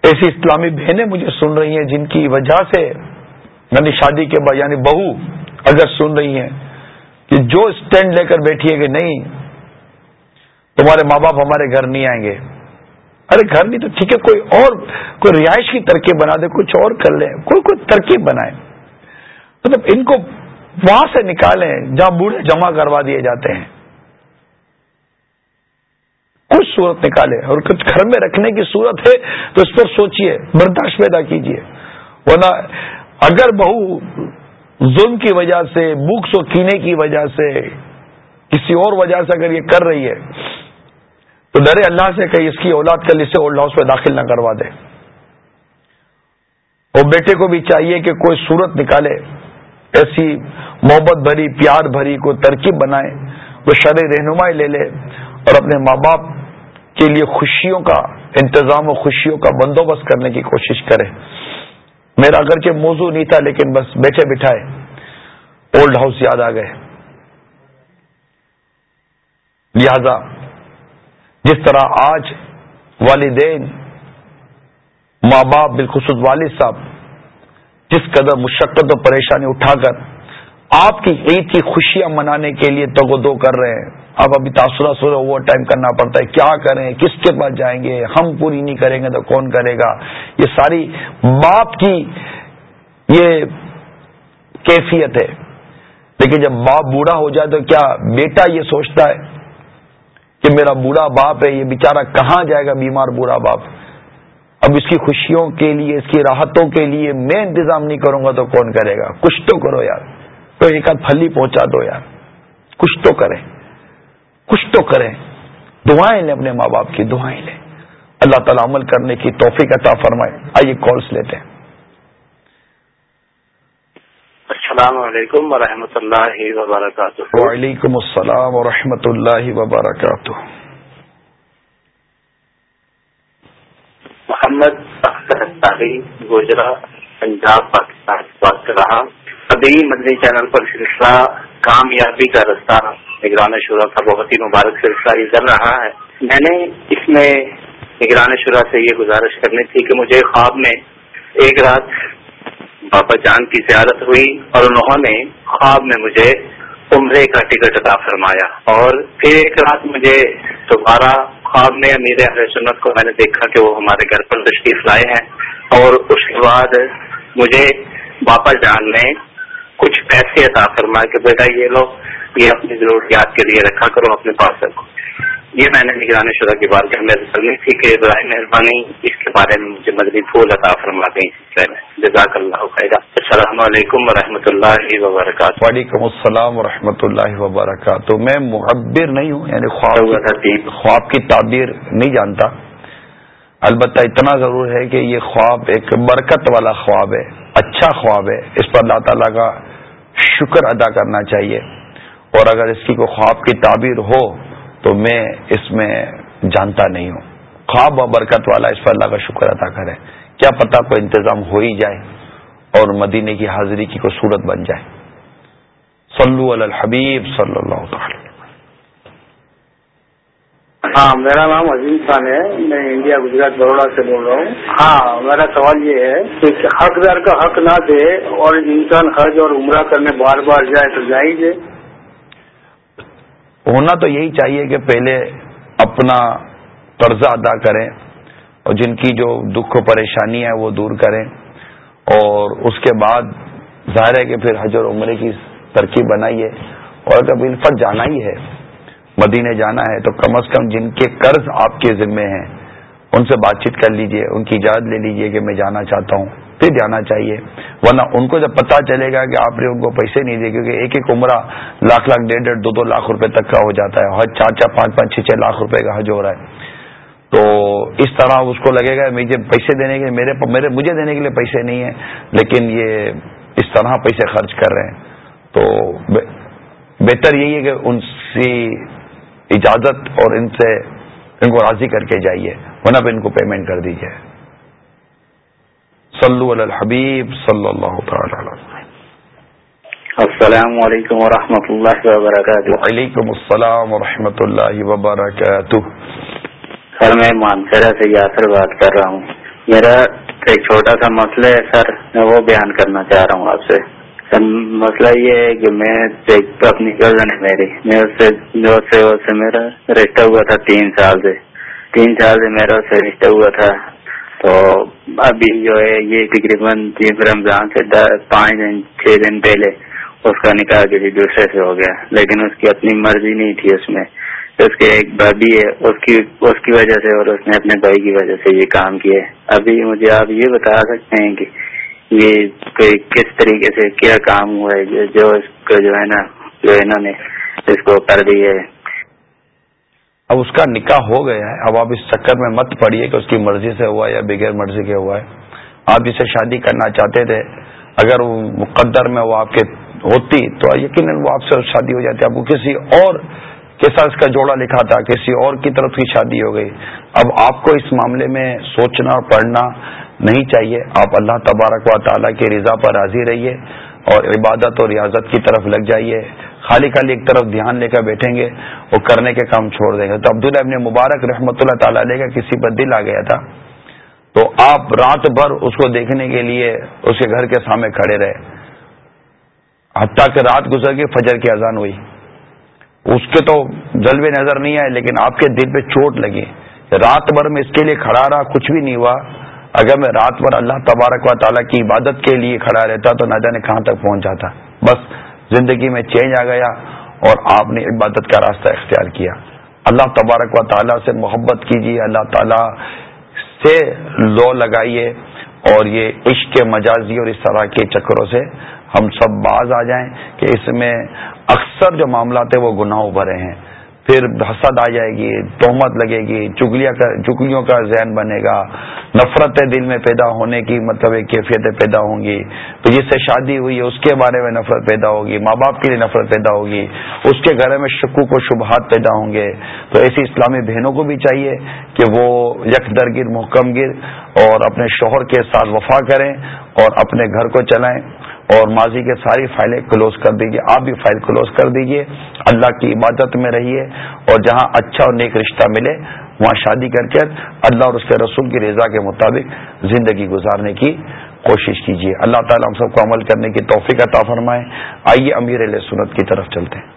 ایسی اسلامی بہنیں مجھے سن رہی ہیں جن کی وجہ سے یعنی شادی کے بعد یعنی بہو اگر سن رہی ہیں کہ جو اسٹینڈ لے کر بیٹھی ہے کہ نہیں، تمہارے ماں باپ ہمارے گھر نہیں آئیں گے۔ ارے گھر نہیں تو ٹھیک ہے، کوئی اور، کوئی رہائش کی ترکیب بنا دے، کچھ اور کر لیں کوئی کوئی ترکیب بنائے۔ مطلب ان کو وہاں سے نکالیں، جہاں بوڑھے جمع کروا دیے جاتے ہیں۔ کچھ صورت نکالے اور کچھ گھر میں رکھنے کی صورت ہے تو اس پر سوچیے برداشت پیدا کیجیے ورنہ اگر بہو ظلم کی وجہ سے بکس و کینے کی وجہ سے، کسی اور وجہ سے اگر یہ کر رہی ہے تو ڈرے اللہ سے کہ اس کی اولاد کل اسے اولڈ ہاؤس میں داخل نہ کروا دے۔ اور بیٹے کو بھی چاہیے کہ کوئی صورت نکالے، ایسی محبت بھری، پیار بھری، کوئی ترکیب بنائے وہ شرح رہنمائی لے لے اور اپنے ماں باپ کے لیے خوشیوں کا انتظام و خوشیوں کا بندوبست کرنے کی کوشش کرے۔ میرا اگرچہ موضوع نہیں تھا لیکن بس بیٹھے بٹھائے۔ اولڈ ہاؤس یاد آ گئے۔ لہذا جس طرح آج والدین ماں باپ بالخصوص والد صاحب جس قدر مشقت و پریشانی اٹھا کر آپ کی عید کی خوشیاں منانے کے لیے تگ دو کر رہے ہیں۔ اب ابھی تاثرہ سر اوور ٹائم کرنا پڑتا ہے۔ کیا کریں؟ کس کے پاس جائیں گے؟ ہم پوری نہیں کریں گے تو کون کرے گا؟ یہ ساری باپ کی یہ کیفیت ہے۔ لیکن جب باپ بوڑھا ہو جائے تو کیا بیٹا یہ سوچتا ہے کہ میرا بوڑھا باپ ہے، یہ بیچارہ کہاں جائے گا بیمار بوڑھا باپ؟ اب اس کی خوشیوں کے لیے، اس کی راحتوں کے لیے میں انتظام نہیں کروں گا تو کون کرے گا؟ کچھ تو کرو یار۔ تو ایک آدھ پھلی پہنچا دو یار۔ کچھ تو کریں۔ کچھ تو کریں۔ دعائیں لیں اپنے ماں باپ کی، دعائیں لیں۔ اللہ تعالی عمل کرنے کی توفیق عطا فرمائے۔ آئیے کالس لیتے ہیں۔ السلام علیکم ورحمۃ اللہ وبرکاتہ۔ وعلیکم السلام ورحمۃ اللہ وبرکاتہ۔ محمد اختر گوجرا پنجاب پاکستان بات کر رہا ابھی مدنی چینل پر سلسلہ کامیابی کا رستہ نگران شورا کا بہت ہی مبارک سلسلہ یہ چل رہا ہے۔ میں نے اس میں نگران شورا سے یہ گزارش کرنی تھی کہ مجھے خواب میں ایک رات بابا جان کی زیارت ہوئی اور انہوں نے خواب میں مجھے عمرے کا ٹکٹ ادا فرمایا اور پھر ایک رات مجھے دوبارہ خواب میں امیر اہل سنت کو میں نے دیکھا کہ وہ ہمارے گھر پر تشریف لائے ہیں اور اس کے بعد مجھے باپا جان نے کچھ پیسے عطا فرمائے کہ بیٹا یہ لوگ یہ اپنی ضروریات کے لیے رکھا کرو، اپنے پاس رکھو۔ یہ میں نے نگرانی شدہ کی بات کرنی تھی کہ برائے مہربانی اس کے بارے میں مجھے مدنی پھول عطا فرما میں۔ جزاک اللہ خیر السلام علیکم و اللہ وبرکاتہ۔ وعلیکم السلام و اللہ وبرکاتہ۔ میں معبر نہیں ہوں یعنی خواب خواب کی تعبیر نہیں جانتا۔ البتہ اتنا ضرور ہے کہ یہ خواب ایک برکت والا خواب ہے اچھا خواب ہے۔ اس پر اللہ تعالیٰ کا شکر ادا کرنا چاہیے۔ اور اگر اس کی کوئی خواب کی تعبیر ہو تو میں اس میں جانتا نہیں ہوں۔ خواب و برکت والا اس پر اللہ کا شکر ادا کرے۔ کیا پتا کوئی انتظام ہو ہی جائے اور مدینے کی حاضری کی کوئی صورت بن جائے۔ صلو علی الحبیب صلی اللہ تعالی ہاں میرا نام عظیم خان ہے۔ میں انڈیا گجرات بروڑا سے بول رہا ہوں۔ ہاں میرا سوال یہ ہے کہ حقدار کا حق نہ دے اور انسان حج اور عمرہ کرنے بار بار جائے تو جائز ہے؟ ہونا تو یہی چاہیے کہ پہلے اپنا قرضہ ادا کریں اور جن کی جو دکھ و پریشانی ہے وہ دور کریں اور اس کے بعد ظاہر ہے کہ پھر حج اور عمرے کی ترکیب بنائیے اور اگر بالفٹ جانا ہی ہے، مدینے جانا ہے، تو کم از کم جن کے قرض آپ کے ذمے ہیں، ان سے بات چیت کر لیجیے، ان کی اجازت لے لیجیے کہ میں جانا چاہتا ہوں۔ پھر جانا چاہیے۔ ورنہ ان کو جب پتا چلے گا کہ آپ نے ان کو پیسے نہیں دیے، کیونکہ ایک ایک عمرہ لاکھ لاکھ ڈیڑھ ڈیڑھ دو دو لاکھ روپے تک کا ہو جاتا ہے حج چار چار پانچ پانچ چھ چھ لاکھ روپے کا حج ہو رہا ہے۔ تو اس طرح اس کو لگے گا، مجھے پیسے دینے کے میرے میرے، مجھے دینے کے لیے پیسے نہیں ہیں، لیکن یہ اس طرح پیسے خرچ کر رہے ہیں۔ تو بہتر یہی ہے کہ ان سے اجازت اور ان سے، ان کو راضی کر کے جائیے، ورنہ پہ ان کو پیمنٹ کر دیجیے۔ صلو علی الحبیب صلی اللہ تعالی السلام علیکم ورحمۃ اللہ وبرکاتہ وعلیکم السلام ورحمۃ اللہ وبرکاتہ سر میں مانسرا سے یاسر بات کر رہا ہوں. میرا ایک چھوٹا سا مسئلہ ہے سر میں وہ بیان کرنا چاہ رہا ہوں آپ سے. سر مسئلہ یہ ہے کہ میں اپنی کزن ہے میری. میں اس سے جو سے سے میرا رشتہ ہوا تھا تین سال سے. تین سال سے میرا اس سے رشتہ ہوا تھا. تو ابھی جو ہے یہ تقریباً رمضان سے پانچ دن، چھ دن پہلے اس کا نکاح کسی دوسرے سے ہو گیا، لیکن اس کی اپنی مرضی نہیں تھی اس میں۔ اس کے ایک بھابھی ہے، اس کی اس کی وجہ سے اور اس نے اپنے بھائی کی وجہ سے یہ کام کیا ابھی مجھے آپ یہ بتا سکتے ہیں کہ یہ کوئی کس طریقے سے کیا کام ہوا ہے، جو اس کو جو ہے نا، جو انہوں نے اس کو کر دی ہے۔ اب اس کا نکاح ہو گیا ہے، اب آپ اس چکر میں مت پڑیے کہ اس کی مرضی سے ہوا یا بغیر مرضی کے ہوا ہے۔ آپ جسے شادی کرنا چاہتے تھے، اگر وہ مقدر میں وہ آپ کے ہوتی تو یقیناً وہ آپ سے شادی ہو جاتی۔ اب وہ کسی اور کیسا اس کا جوڑا لکھا تھا، کسی اور کی طرف کی شادی ہو گئی۔ اب آپ کو اس معاملے میں سوچنا پڑھنا نہیں چاہیے۔ آپ اللہ تبارک و تعالیٰ کی رضا پر راضی رہیے اور عبادت اور ریاضت کی طرف لگ جائیے۔ خالی خالی ایک طرف دھیان لے کر بیٹھیں گے، وہ کرنے کے کام چھوڑ دیں گے۔ تو عبداللہ ابن مبارک رحمۃ اللہ تعالیٰ علیہ کا کسی پر دل آ گیا تھا۔ تو آپ رات بھر اس کو دیکھنے کے لیے اس کے گھر کے سامنے کھڑے رہے۔ حتیٰ کہ رات گزر کے فجر کی اذان ہوئی۔ اس کے تو جلوے نظر نہیں آئے، لیکن آپ کے دل پہ چوٹ لگی۔ رات بھر میں اس کے لیے کھڑا رہا، کچھ بھی نہیں ہوا۔ اگر میں رات بھر اللہ تبارک و تعالیٰ کی عبادت کے لیے کھڑا رہتا تو نہ جانے کہاں تک پہنچ جاتا؟ بس زندگی میں چینج آ گیا اور آپ نے عبادت کا راستہ اختیار کیا۔ اللہ تبارک و تعالیٰ سے محبت کیجیے، اللہ تعالیٰ سے لو لگائیے اور یہ عشق مجازی اور اس طرح کے چکروں سے ہم سب باز آ جائیں کہ اس میں اکثر جو معاملات ہیں وہ گناہ بھرے ہیں۔ پھر حسد آ جائے گی، تہمت لگے گی چگلیوں کا ذہن بنے گا۔ نفرتیں دل میں پیدا ہونے کی مطلب ایک کیفیتیں پیدا ہوں گی۔ تو جس سے شادی ہوئی ہے، اس کے بارے میں نفرت پیدا ہوگی، ماں باپ کے لیے نفرت پیدا ہوگی۔ اس کے گھر میں شکو کو شبہات پیدا ہوں گے۔ تو ایسی اسلامی بہنوں کو بھی چاہیے کہ وہ یک درگر محکم گر اور اپنے شوہر کے ساتھ وفا کریں اور اپنے گھر کو چلائیں۔ اور ماضی کے ساری فائلیں کلوز کر دیجیے آپ بھی فائل کلوز کر دیجیے اللہ کی عبادت میں رہیے، اور جہاں اچھا اور نیک رشتہ ملے، وہاں شادی کر کے اللہ اور اس کے رسول کی رضا کے مطابق زندگی گزارنے کی کوشش کیجیے اللہ تعالیٰ ہم سب کو عمل کرنے کی توفیق عطا فرمائے۔ آئیے امیر علیہ سنت کی طرف چلتے ہیں۔